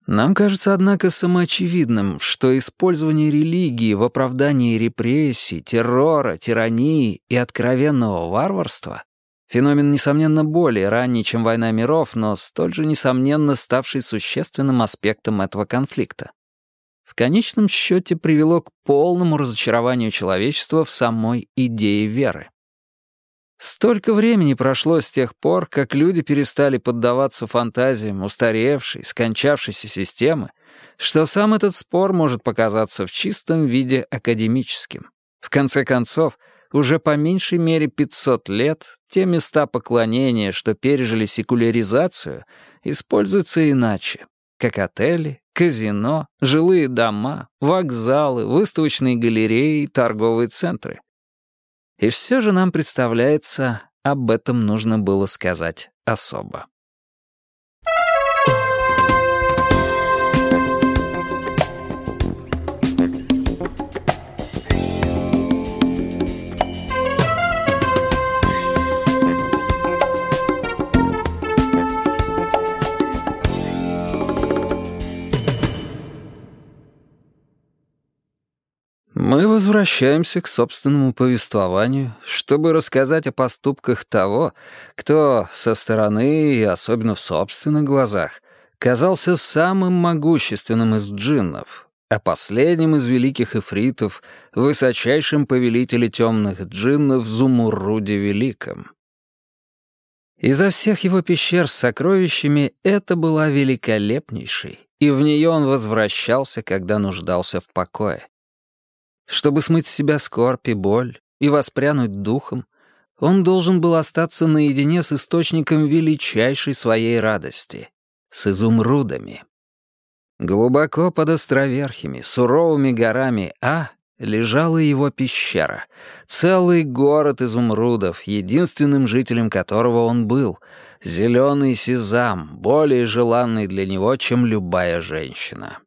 A: Нам кажется, однако, самоочевидным, что использование религии в оправдании репрессий, террора, тирании и откровенного варварства Феномен, несомненно, более ранний, чем «Война миров», но столь же, несомненно, ставший существенным аспектом этого конфликта. В конечном счете привело к полному разочарованию человечества в самой идее веры. Столько времени прошло с тех пор, как люди перестали поддаваться фантазиям устаревшей, скончавшейся системы, что сам этот спор может показаться в чистом виде академическим. В конце концов, уже по меньшей мере 500 лет те места поклонения, что пережили секуляризацию, используются иначе, как отели, казино, жилые дома, вокзалы, выставочные галереи и торговые центры. И все же нам представляется, об этом нужно было сказать особо. Мы возвращаемся к собственному повествованию, чтобы рассказать о поступках того, кто со стороны и особенно в собственных глазах казался самым могущественным из джиннов, а последним из великих эфритов, высочайшим повелителем темных джиннов Зумурруде Великом. Изо всех его пещер с сокровищами это была великолепнейшей, и в нее он возвращался, когда нуждался в покое. Чтобы смыть с себя скорбь и боль и воспрянуть духом, он должен был остаться наедине с источником величайшей своей радости — с изумрудами. Глубоко под островерхими, суровыми горами А лежала его пещера, целый город изумрудов, единственным жителем которого он был, зеленый сезам, более желанный для него, чем любая женщина.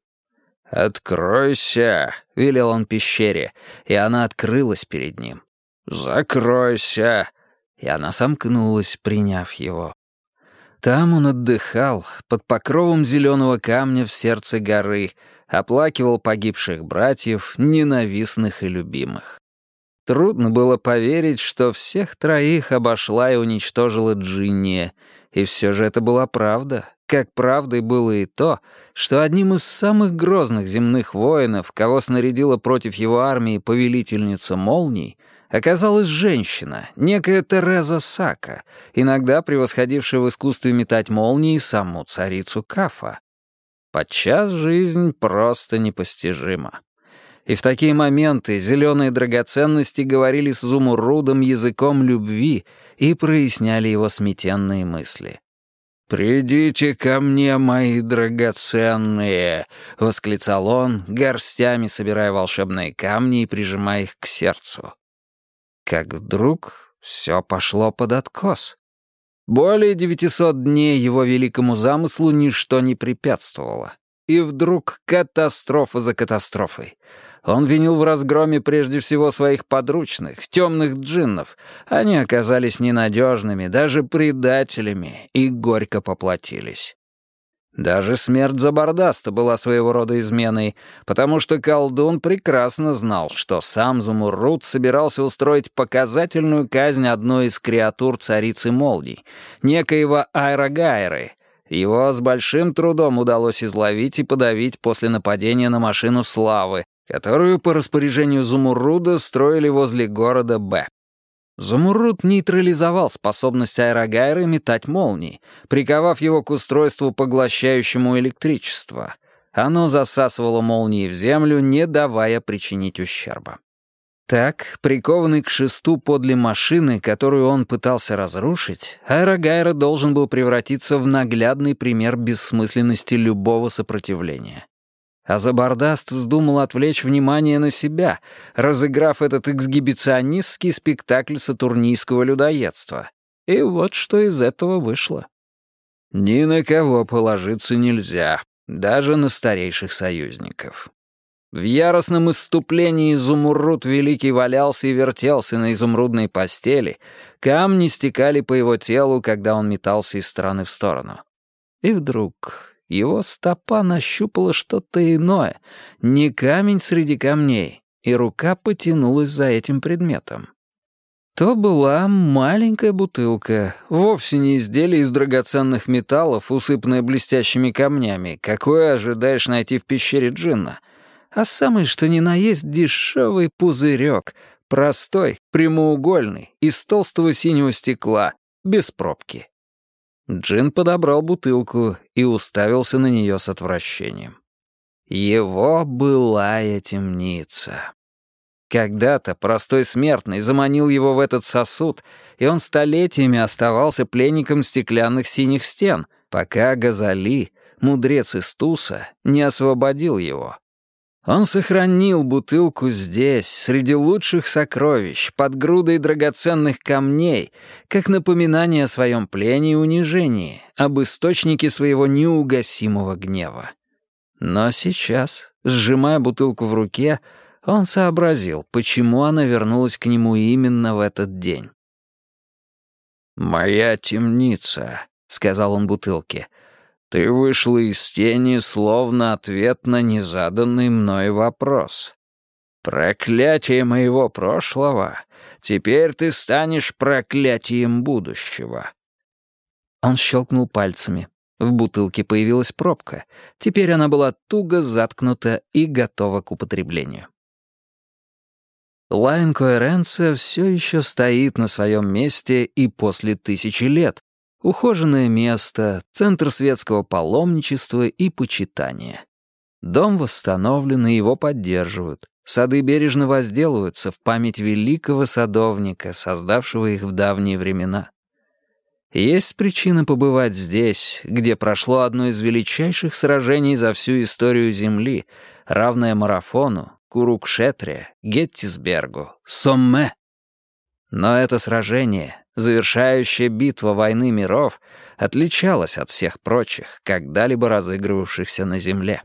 A: «Откройся!» — велел он пещере, и она открылась перед ним. «Закройся!» И она сомкнулась, приняв его. Там он отдыхал, под покровом зеленого камня в сердце горы, оплакивал погибших братьев, ненавистных и любимых. Трудно было поверить, что всех троих обошла и уничтожила Джинния, и все же это была правда, как правдой было и то, что одним из самых грозных земных воинов, кого снарядила против его армии повелительница молний, оказалась женщина, некая Тереза Сака, иногда превосходившая в искусстве метать молнии саму царицу Кафа. Подчас жизнь просто непостижима. И в такие моменты зеленые драгоценности говорили с Зумурудом языком любви и проясняли его сметенные мысли. «Придите ко мне, мои драгоценные!» — восклицал он, горстями собирая волшебные камни и прижимая их к сердцу. Как вдруг все пошло под откос. Более девятисот дней его великому замыслу ничто не препятствовало. И вдруг катастрофа за катастрофой. Он винил в разгроме прежде всего своих подручных, темных джиннов. Они оказались ненадежными, даже предателями, и горько поплатились. Даже смерть Забардаста была своего рода изменой, потому что колдун прекрасно знал, что сам Зумуррут собирался устроить показательную казнь одной из креатур царицы Молний, некоего Айрагайры. Его с большим трудом удалось изловить и подавить после нападения на машину Славы, которую по распоряжению Зумурруда строили возле города Б. Замурут нейтрализовал способность аэрогайры метать молнии, приковав его к устройству, поглощающему электричество. Оно засасывало молнии в землю, не давая причинить ущерба. Так, прикованный к шесту подле машины, которую он пытался разрушить, аэрогайра должен был превратиться в наглядный пример бессмысленности любого сопротивления. А Забардаст вздумал отвлечь внимание на себя, разыграв этот эксгибиционистский спектакль сатурнийского людоедства. И вот что из этого вышло. Ни на кого положиться нельзя, даже на старейших союзников. В яростном исступлении изумруд великий валялся и вертелся на изумрудной постели, камни стекали по его телу, когда он метался из стороны в сторону. И вдруг его стопа нащупала что-то иное, не камень среди камней, и рука потянулась за этим предметом. То была маленькая бутылка, вовсе не изделие из драгоценных металлов, усыпанное блестящими камнями, какое ожидаешь найти в пещере джинна, а самый что ни на есть дешевый пузырек, простой, прямоугольный, из толстого синего стекла, без пробки. Джин подобрал бутылку и уставился на нее с отвращением. Его былая темница. Когда-то простой смертный заманил его в этот сосуд, и он столетиями оставался пленником стеклянных синих стен, пока Газали, мудрец из Туса, не освободил его. Он сохранил бутылку здесь, среди лучших сокровищ, под грудой драгоценных камней, как напоминание о своем плене и унижении, об источнике своего неугасимого гнева. Но сейчас, сжимая бутылку в руке, он сообразил, почему она вернулась к нему именно в этот день. «Моя темница», — сказал он бутылке, — ты вышла из тени, словно ответ на незаданный мной вопрос. Проклятие моего прошлого, теперь ты станешь проклятием будущего. Он щелкнул пальцами. В бутылке появилась пробка. Теперь она была туго заткнута и готова к употреблению. Лайн Коэренца все еще стоит на своем месте и после тысячи лет, Ухоженное место, центр светского паломничества и почитания. Дом восстановлен и его поддерживают. Сады бережно возделываются в память великого садовника, создавшего их в давние времена. Есть причина побывать здесь, где прошло одно из величайших сражений за всю историю Земли, равное марафону, Курукшетре, Геттисбергу, Сомме. Но это сражение завершающая битва войны миров, отличалась от всех прочих, когда-либо разыгрывавшихся на Земле.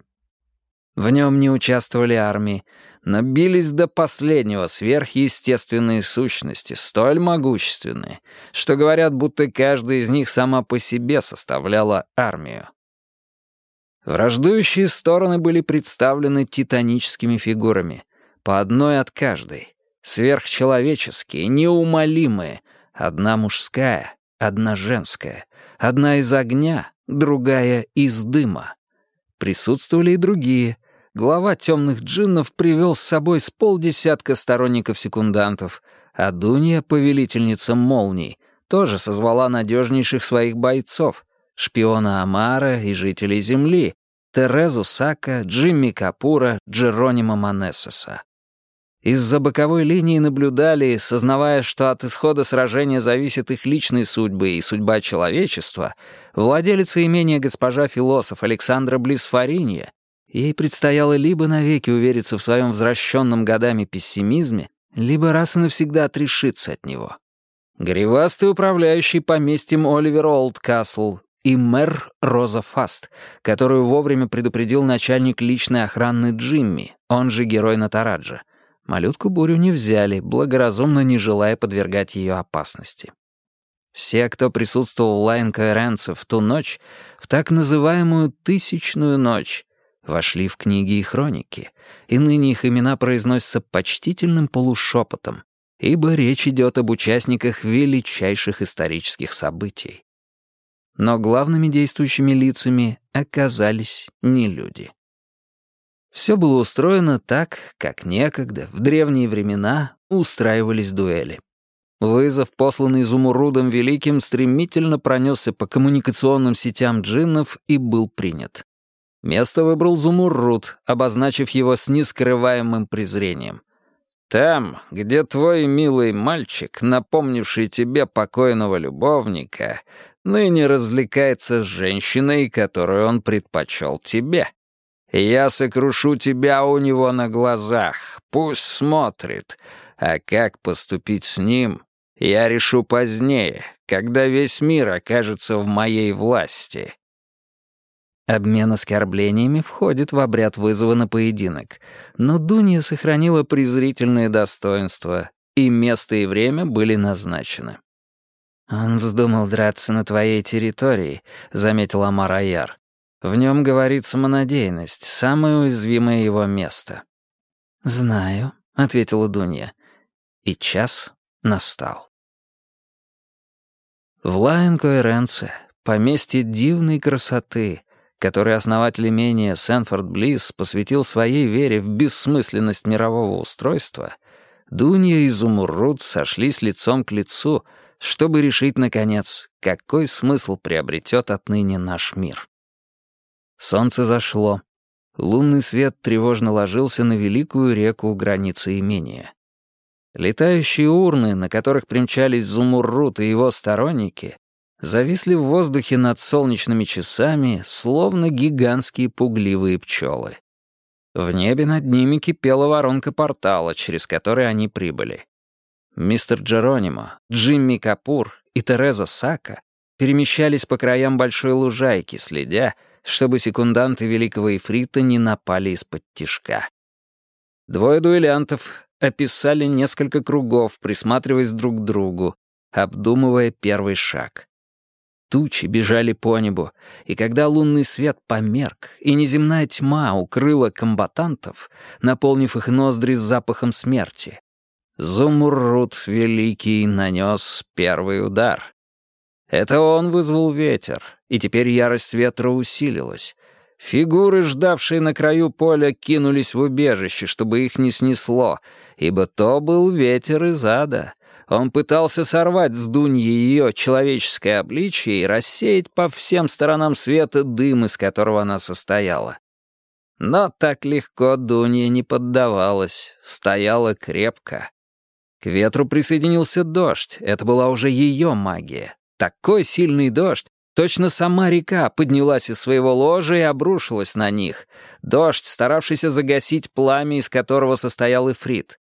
A: В нем не участвовали армии, но бились до последнего сверхъестественные сущности, столь могущественные, что говорят, будто каждая из них сама по себе составляла армию. Враждующие стороны были представлены титаническими фигурами, по одной от каждой, сверхчеловеческие, неумолимые, одна мужская, одна женская, одна из огня, другая из дыма. Присутствовали и другие. Глава темных джиннов привел с собой с полдесятка сторонников-секундантов, а Дунья, повелительница молний, тоже созвала надежнейших своих бойцов, шпиона Амара и жителей Земли, Терезу Сака, Джимми Капура, Джеронима Манессоса. Из-за боковой линии наблюдали, сознавая, что от исхода сражения зависит их личные судьбы и судьба человечества, владелица имения госпожа философ Александра Блисфаринья. Ей предстояло либо навеки увериться в своем возвращенном годами пессимизме, либо раз и навсегда отрешиться от него. Гривастый управляющий поместьем Оливер Олдкасл и мэр Роза Фаст, которую вовремя предупредил начальник личной охраны Джимми, он же герой Натараджа, Малютку Бурю не взяли, благоразумно не желая подвергать ее опасности. Все, кто присутствовал в Лайн Коэренце в ту ночь, в так называемую «тысячную ночь», вошли в книги и хроники, и ныне их имена произносятся почтительным полушепотом, ибо речь идет об участниках величайших исторических событий. Но главными действующими лицами оказались не люди. Все было устроено так, как некогда, в древние времена, устраивались дуэли. Вызов, посланный Изумрудом Великим, стремительно пронесся по коммуникационным сетям джиннов и был принят. Место выбрал Зумурруд, обозначив его с нескрываемым презрением. «Там, где твой милый мальчик, напомнивший тебе покойного любовника, ныне развлекается с женщиной, которую он предпочел тебе». Я сокрушу тебя у него на глазах. Пусть смотрит. А как поступить с ним, я решу позднее, когда весь мир окажется в моей власти». Обмен оскорблениями входит в обряд вызова на поединок, но Дунья сохранила презрительное достоинство, и место и время были назначены. «Он вздумал драться на твоей территории», — заметил Амар Аяр. В нем говорит самонадеянность, самое уязвимое его место. «Знаю», — ответила Дунья. И час настал. В Лайн-Коэренце, поместье дивной красоты, который основатель имения Сенфорд Блисс посвятил своей вере в бессмысленность мирового устройства, Дунья и Зумурруд сошлись лицом к лицу, чтобы решить, наконец, какой смысл приобретет отныне наш мир. Солнце зашло. Лунный свет тревожно ложился на великую реку границы имения. Летающие урны, на которых примчались Зумуррут и его сторонники, зависли в воздухе над солнечными часами, словно гигантские пугливые пчелы. В небе над ними кипела воронка портала, через который они прибыли. Мистер Джеронимо, Джимми Капур и Тереза Сака перемещались по краям большой лужайки, следя, чтобы секунданты великого Ифрита не напали из-под тишка. Двое дуэлянтов описали несколько кругов, присматриваясь друг к другу, обдумывая первый шаг. Тучи бежали по небу, и когда лунный свет померк, и неземная тьма укрыла комбатантов, наполнив их ноздри запахом смерти, Зумуррут Великий нанес первый удар. Это он вызвал ветер, и теперь ярость ветра усилилась. Фигуры, ждавшие на краю поля, кинулись в убежище, чтобы их не снесло, ибо то был ветер из ада. Он пытался сорвать с Дуньи ее человеческое обличие и рассеять по всем сторонам света дым, из которого она состояла. Но так легко Дунья не поддавалась, стояла крепко. К ветру присоединился дождь, это была уже ее магия. Такой сильный дождь, точно сама река поднялась из своего ложа и обрушилась на них. Дождь, старавшийся загасить пламя, из которого состоял Ифрит.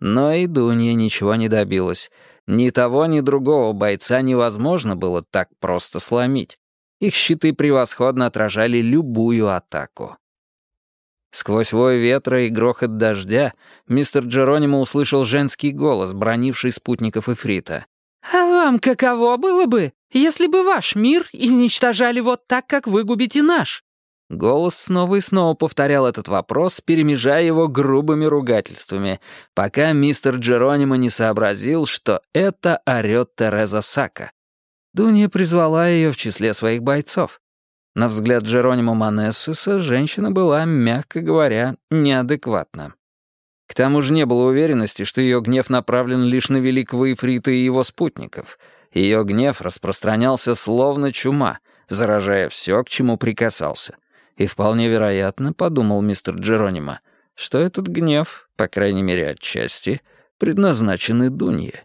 A: Но и Дунья ничего не добилась. Ни того, ни другого бойца невозможно было так просто сломить. Их щиты превосходно отражали любую атаку. Сквозь вой ветра и грохот дождя мистер Джеронимо услышал женский голос, бронивший спутников Эфрита.
C: «А вам каково было бы, если бы ваш мир изничтожали вот так, как вы губите наш?»
A: Голос снова и снова повторял этот вопрос, перемежая его грубыми ругательствами, пока мистер Джеронимо не сообразил, что это орёт Тереза Сака. Дунья призвала ее в числе своих бойцов. На взгляд Джеронимо Манессуса женщина была, мягко говоря, неадекватна. К тому же не было уверенности, что ее гнев направлен лишь на великого Ифрита и его спутников. Ее гнев распространялся словно чума, заражая все, к чему прикасался. И вполне вероятно, подумал мистер Джеронимо, что этот гнев, по крайней мере отчасти, предназначен и Дунье.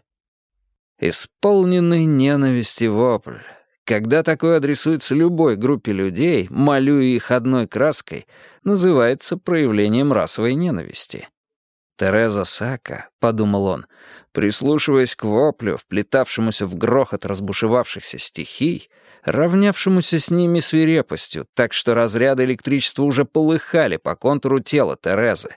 A: Исполненный ненависти вопль. Когда такое адресуется любой группе людей, молю их одной краской, называется проявлением расовой ненависти. Тереза Сака, — подумал он, прислушиваясь к воплю, вплетавшемуся в грохот разбушевавшихся стихий, равнявшемуся с ними свирепостью, так что разряды электричества уже полыхали по контуру тела Терезы.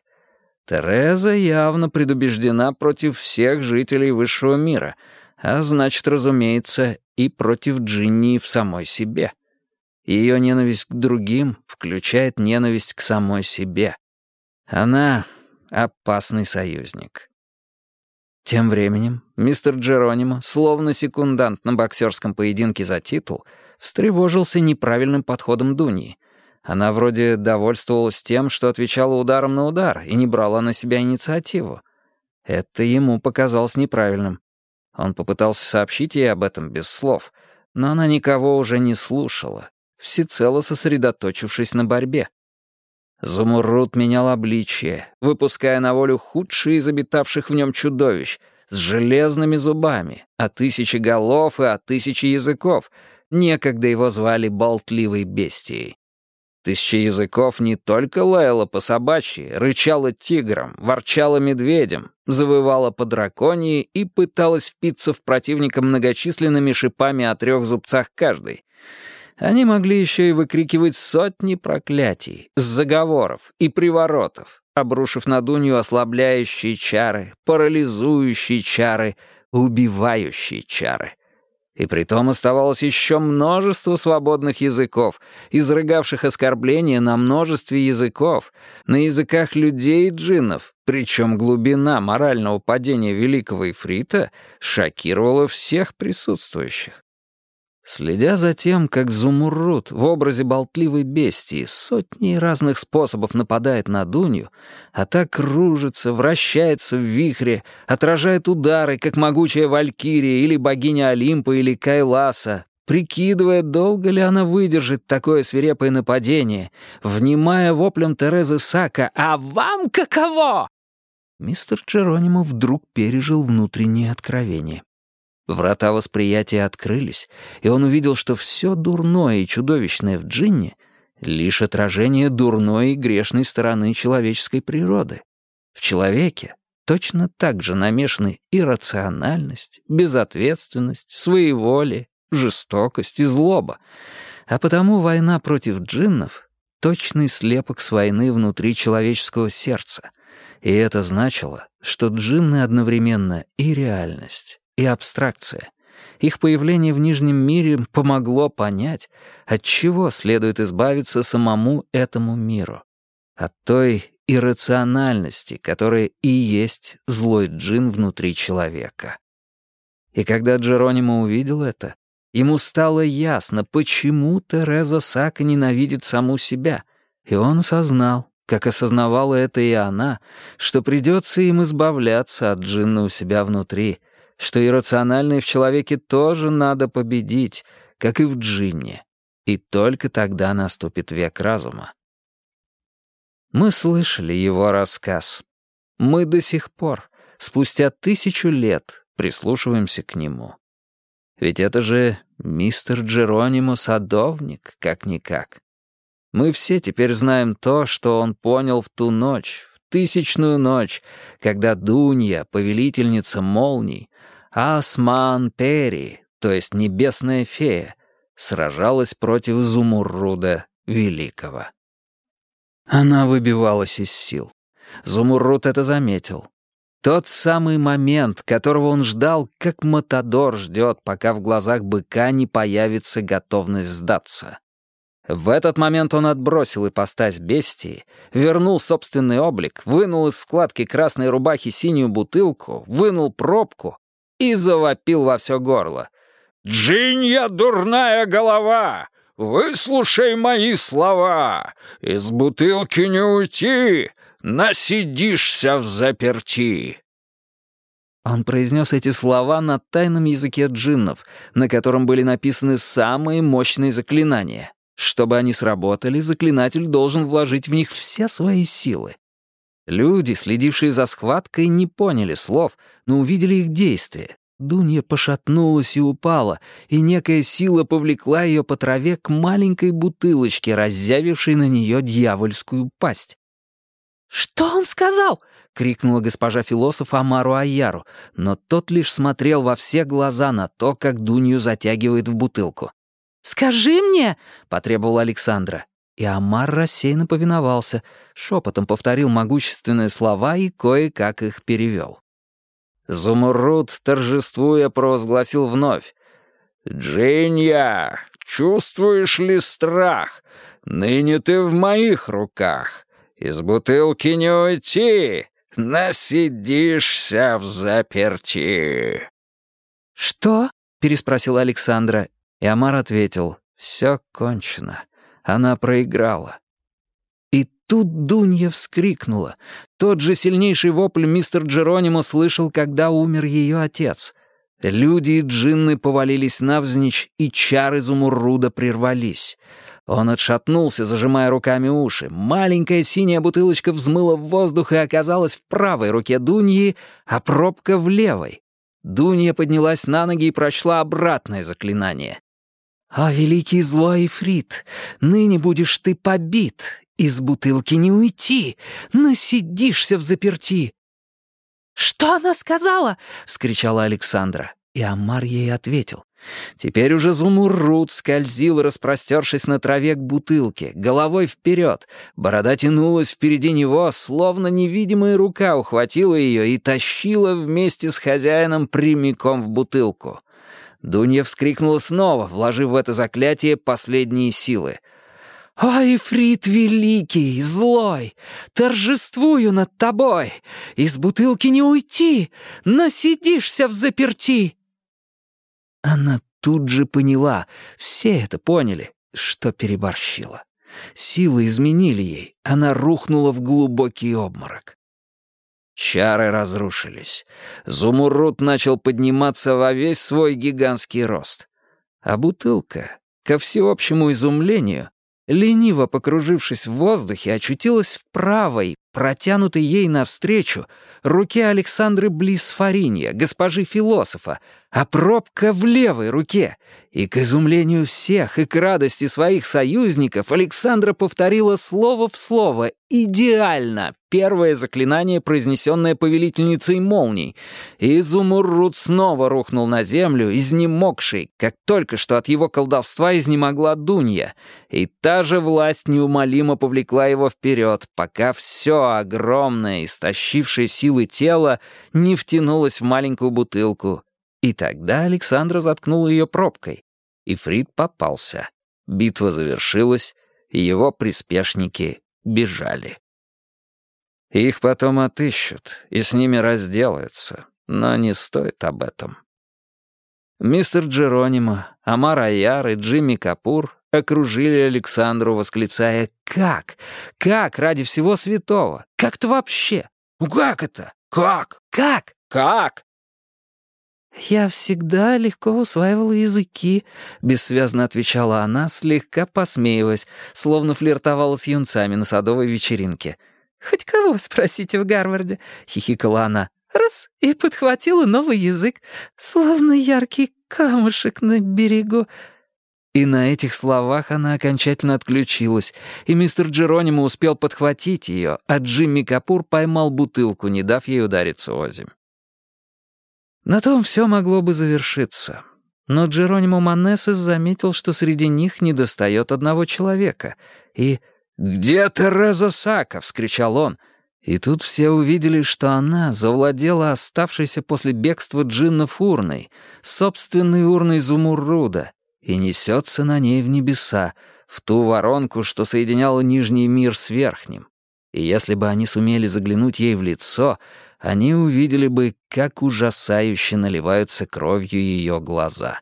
A: Тереза явно предубеждена против всех жителей высшего мира, а значит, разумеется, и против Джинни в самой себе. Ее ненависть к другим включает ненависть к самой себе. Она — опасный союзник. Тем временем мистер Джеронимо, словно секундант на боксерском поединке за титул, встревожился неправильным подходом Дуни. Она вроде довольствовалась тем, что отвечала ударом на удар и не брала на себя инициативу. Это ему показалось неправильным. Он попытался сообщить ей об этом без слов, но она никого уже не слушала, всецело сосредоточившись на борьбе. Зумуррут менял обличье, выпуская на волю худшие из обитавших в нем чудовищ, с железными зубами, а тысячи голов и от тысячи языков. Некогда его звали болтливой бестией. Тысяча языков не только лаяла по собачьи, рычала тигром, ворчала медведем, завывала по драконии и пыталась впиться в противника многочисленными шипами о трех зубцах каждый. Они могли еще и выкрикивать сотни проклятий, заговоров и приворотов, обрушив на Дунью ослабляющие чары, парализующие чары, убивающие чары. И притом оставалось еще множество свободных языков, изрыгавших оскорбления на множестве языков, на языках людей и джиннов, причем глубина морального падения великого Ифрита шокировала всех присутствующих. Следя за тем, как Зумуррут в образе болтливой бестии сотни разных способов нападает на Дунью, а так кружится, вращается в вихре, отражает удары, как могучая Валькирия или богиня Олимпа или Кайласа, прикидывая, долго ли она выдержит такое свирепое нападение, внимая воплем Терезы Сака «А вам каково?» Мистер Джеронимо вдруг пережил внутреннее откровение. Врата восприятия открылись, и он увидел, что все дурное и чудовищное в Джинне — лишь отражение дурной и грешной стороны человеческой природы. В человеке точно так же намешаны иррациональность, безответственность, своеволие, жестокость и злоба. А потому война против джиннов — точный слепок с войны внутри человеческого сердца. И это значило, что джинны одновременно и реальность, и абстракция. Их появление в Нижнем мире помогло понять, от чего следует избавиться самому этому миру. От той иррациональности, которая и есть злой джин внутри человека. И когда Джеронимо увидел это, ему стало ясно, почему Тереза Сака ненавидит саму себя, и он осознал, как осознавала это и она, что придется им избавляться от джинна у себя внутри — что иррациональное в человеке тоже надо победить, как и в джинне, и только тогда наступит век разума. Мы слышали его рассказ. Мы до сих пор, спустя тысячу лет, прислушиваемся к нему. Ведь это же мистер Джеронимо Садовник, как-никак. Мы все теперь знаем то, что он понял в ту ночь, в тысячную ночь, когда Дунья, повелительница молний, Асман Пери, то есть небесная фея, сражалась против Зумурруда Великого. Она выбивалась из сил. Зумуррут это заметил. Тот самый момент, которого он ждал, как Матадор ждет, пока в глазах быка не появится готовность сдаться. В этот момент он отбросил ипостась бестии, вернул собственный облик, вынул из складки красной рубахи синюю бутылку, вынул пробку и завопил во все горло. «Джинья, дурная голова! Выслушай мои слова! Из бутылки не уйти! Насидишься в заперти!» Он произнес эти слова на тайном языке джиннов, на котором были написаны самые мощные заклинания. Чтобы они сработали, заклинатель должен вложить в них все свои силы. Люди, следившие за схваткой, не поняли слов, но увидели их действие. Дунья пошатнулась и упала, и некая сила повлекла ее по траве к маленькой бутылочке, разъявившей на нее дьявольскую пасть.
C: «Что он сказал?»
A: — крикнула госпожа философ Амару Айяру, но тот лишь смотрел во все глаза на то, как Дунью затягивает в бутылку.
C: «Скажи мне!»
A: — потребовал Александра. И Амар рассеянно повиновался, шепотом повторил могущественные слова и кое-как их перевел. Зумуррут, торжествуя, провозгласил вновь.
B: «Джинья, чувствуешь ли страх? Ныне ты в моих руках. Из бутылки не уйти, насидишься в заперти».
A: «Что?» — переспросила Александра, и Амар ответил, «Все кончено. Она проиграла». И тут Дунья вскрикнула. Тот же сильнейший вопль мистер Джеронимо слышал, когда умер ее отец. Люди и джинны повалились навзничь, и чары Зумурруда прервались. Он отшатнулся, зажимая руками уши. Маленькая синяя бутылочка взмыла в воздух и оказалась в правой руке Дуньи, а пробка в левой. Дунья поднялась на ноги и прочла обратное заклинание. «А великий злой Ифрит, ныне будешь ты побит, из бутылки не уйти, насидишься в заперти».
C: «Что она сказала?»
A: — вскричала Александра, и Амар ей ответил. Теперь уже Зумуррут скользил, распростершись на траве к бутылке, головой вперед. Борода тянулась впереди него, словно невидимая рука ухватила ее и тащила вместе с хозяином прямиком в бутылку. Дунья вскрикнула снова, вложив в это заклятие последние силы. «Ой, Фрид великий, злой, торжествую над тобой! Из бутылки не уйти, насидишься в заперти!» Она тут же поняла, все это поняли, что переборщила. Силы изменили ей, она рухнула в глубокий обморок. Чары разрушились. Зумуррут начал подниматься во весь свой гигантский рост. А бутылка, ко всеобщему изумлению, лениво покружившись в воздухе, очутилась в правой, протянутой ей навстречу, руке Александры Блисфаринья, госпожи философа, а пробка в левой руке. И к изумлению всех, и к радости своих союзников Александра повторила слово в слово идеально первое заклинание, произнесенное повелительницей молний, и Изумуррут снова рухнул на землю, изнемогший, как только что от его колдовства изнемогла Дунья, и та же власть неумолимо повлекла его вперед, пока все огромное, истощившее силы тело не втянулось в маленькую бутылку, и тогда Александра заткнула ее пробкой, и Фрид попался. Битва завершилась, и его приспешники бежали. Их потом отыщут и с ними разделаются, но не стоит об этом. Мистер Джеронимо, Амар Аяр и Джимми Капур окружили Александру, восклицая «Как? Как ради всего святого? Как-то вообще? Ну как это? Как? Как? Как?»
C: «Я всегда легко усваивала языки», — бессвязно отвечала она, слегка посмеиваясь, словно флиртовала с юнцами на садовой вечеринке. «Хоть кого спросите в Гарварде?» — хихикала она. «Раз, и подхватила новый язык, словно яркий камушек на берегу».
A: И на этих словах она окончательно отключилась, и мистер Джеронимо успел подхватить ее, а Джимми Капур поймал бутылку, не дав ей удариться озимь. На том все могло бы завершиться. Но Джеронимо Манесес заметил, что среди них недостает одного человека, и «Где Тереза Сака?» — вскричал он. И тут все увидели, что она завладела оставшейся после бегства джиннов урной, собственной урной Зумурруда, и несется на ней в небеса, в ту воронку, что соединяла Нижний мир с Верхним. И если бы они сумели заглянуть ей в лицо, они увидели бы, как ужасающе наливаются кровью ее глаза.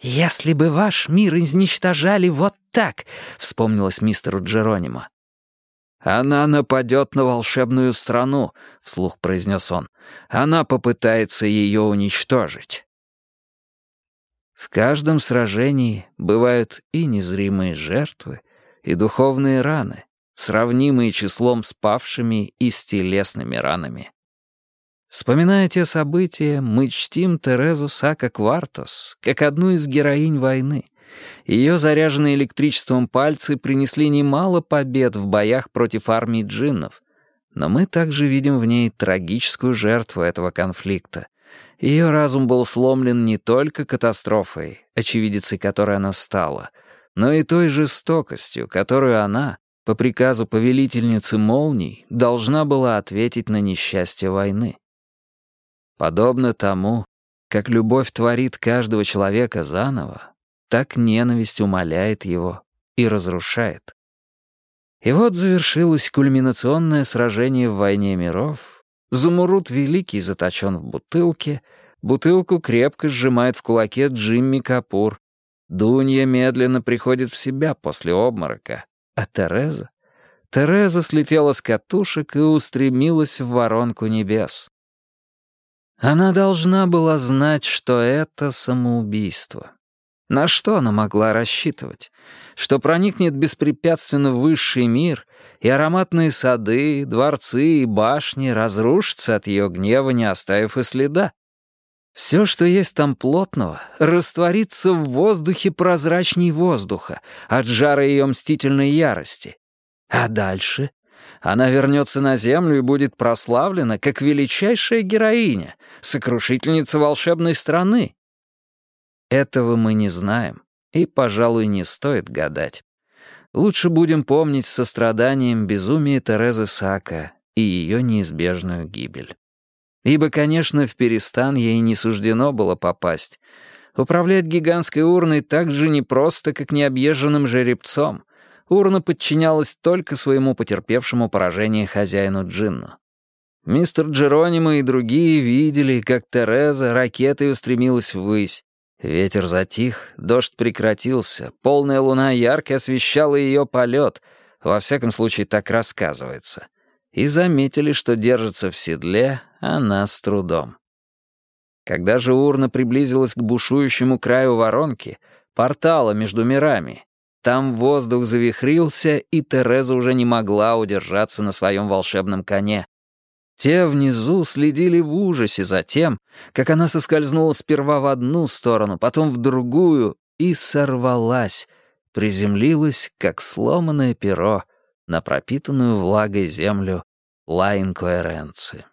C: «Если бы ваш мир изничтожали вот так», — вспомнилось мистеру Джеронимо.
A: «Она нападет на волшебную страну», — вслух произнес он. «Она попытается ее уничтожить». В каждом сражении бывают и незримые жертвы, и духовные раны, сравнимые числом с павшими и с телесными ранами. Вспоминая те события, мы чтим Терезу Сака Квартос как одну из героинь войны. Ее заряженные электричеством пальцы принесли немало побед в боях против армии джиннов, но мы также видим в ней трагическую жертву этого конфликта. Ее разум был сломлен не только катастрофой, очевидицей которой она стала, но и той жестокостью, которую она, по приказу повелительницы молний, должна была ответить на несчастье войны. Подобно тому, как любовь творит каждого человека заново, так ненависть умаляет его и разрушает. И вот завершилось кульминационное сражение в войне миров. Замурут Великий заточен в бутылке, бутылку крепко сжимает в кулаке Джимми Капур. Дунья медленно приходит в себя после обморока, а Тереза? Тереза слетела с катушек и устремилась в воронку небес. Она должна была знать, что это самоубийство. На что она могла рассчитывать? Что проникнет беспрепятственно в высший мир, и ароматные сады, дворцы и башни разрушатся от ее гнева, не оставив и следа. Все, что есть там плотного, растворится в воздухе прозрачней воздуха от жара ее мстительной ярости. А дальше она вернется на Землю и будет прославлена как величайшая героиня, сокрушительница волшебной страны. Этого мы не знаем, и, пожалуй, не стоит гадать. Лучше будем помнить с состраданием безумие Терезы Сака и ее неизбежную гибель. Ибо, конечно, в Перестан ей не суждено было попасть. Управлять гигантской урной так же непросто, как необъезженным жеребцом — урна подчинялась только своему потерпевшему поражение хозяину Джинну. Мистер Джеронимо и другие видели, как Тереза ракетой устремилась ввысь. Ветер затих, дождь прекратился, полная луна ярко освещала ее полет, во всяком случае так рассказывается, и заметили, что держится в седле она с трудом. Когда же урна приблизилась к бушующему краю воронки, портала между мирами, там воздух завихрился, и Тереза уже не могла удержаться на своем волшебном коне. Те внизу следили в ужасе за тем, как она соскользнула сперва в одну сторону, потом в другую и сорвалась, приземлилась, как сломанное перо, на пропитанную влагой землю Лайн Коэренции.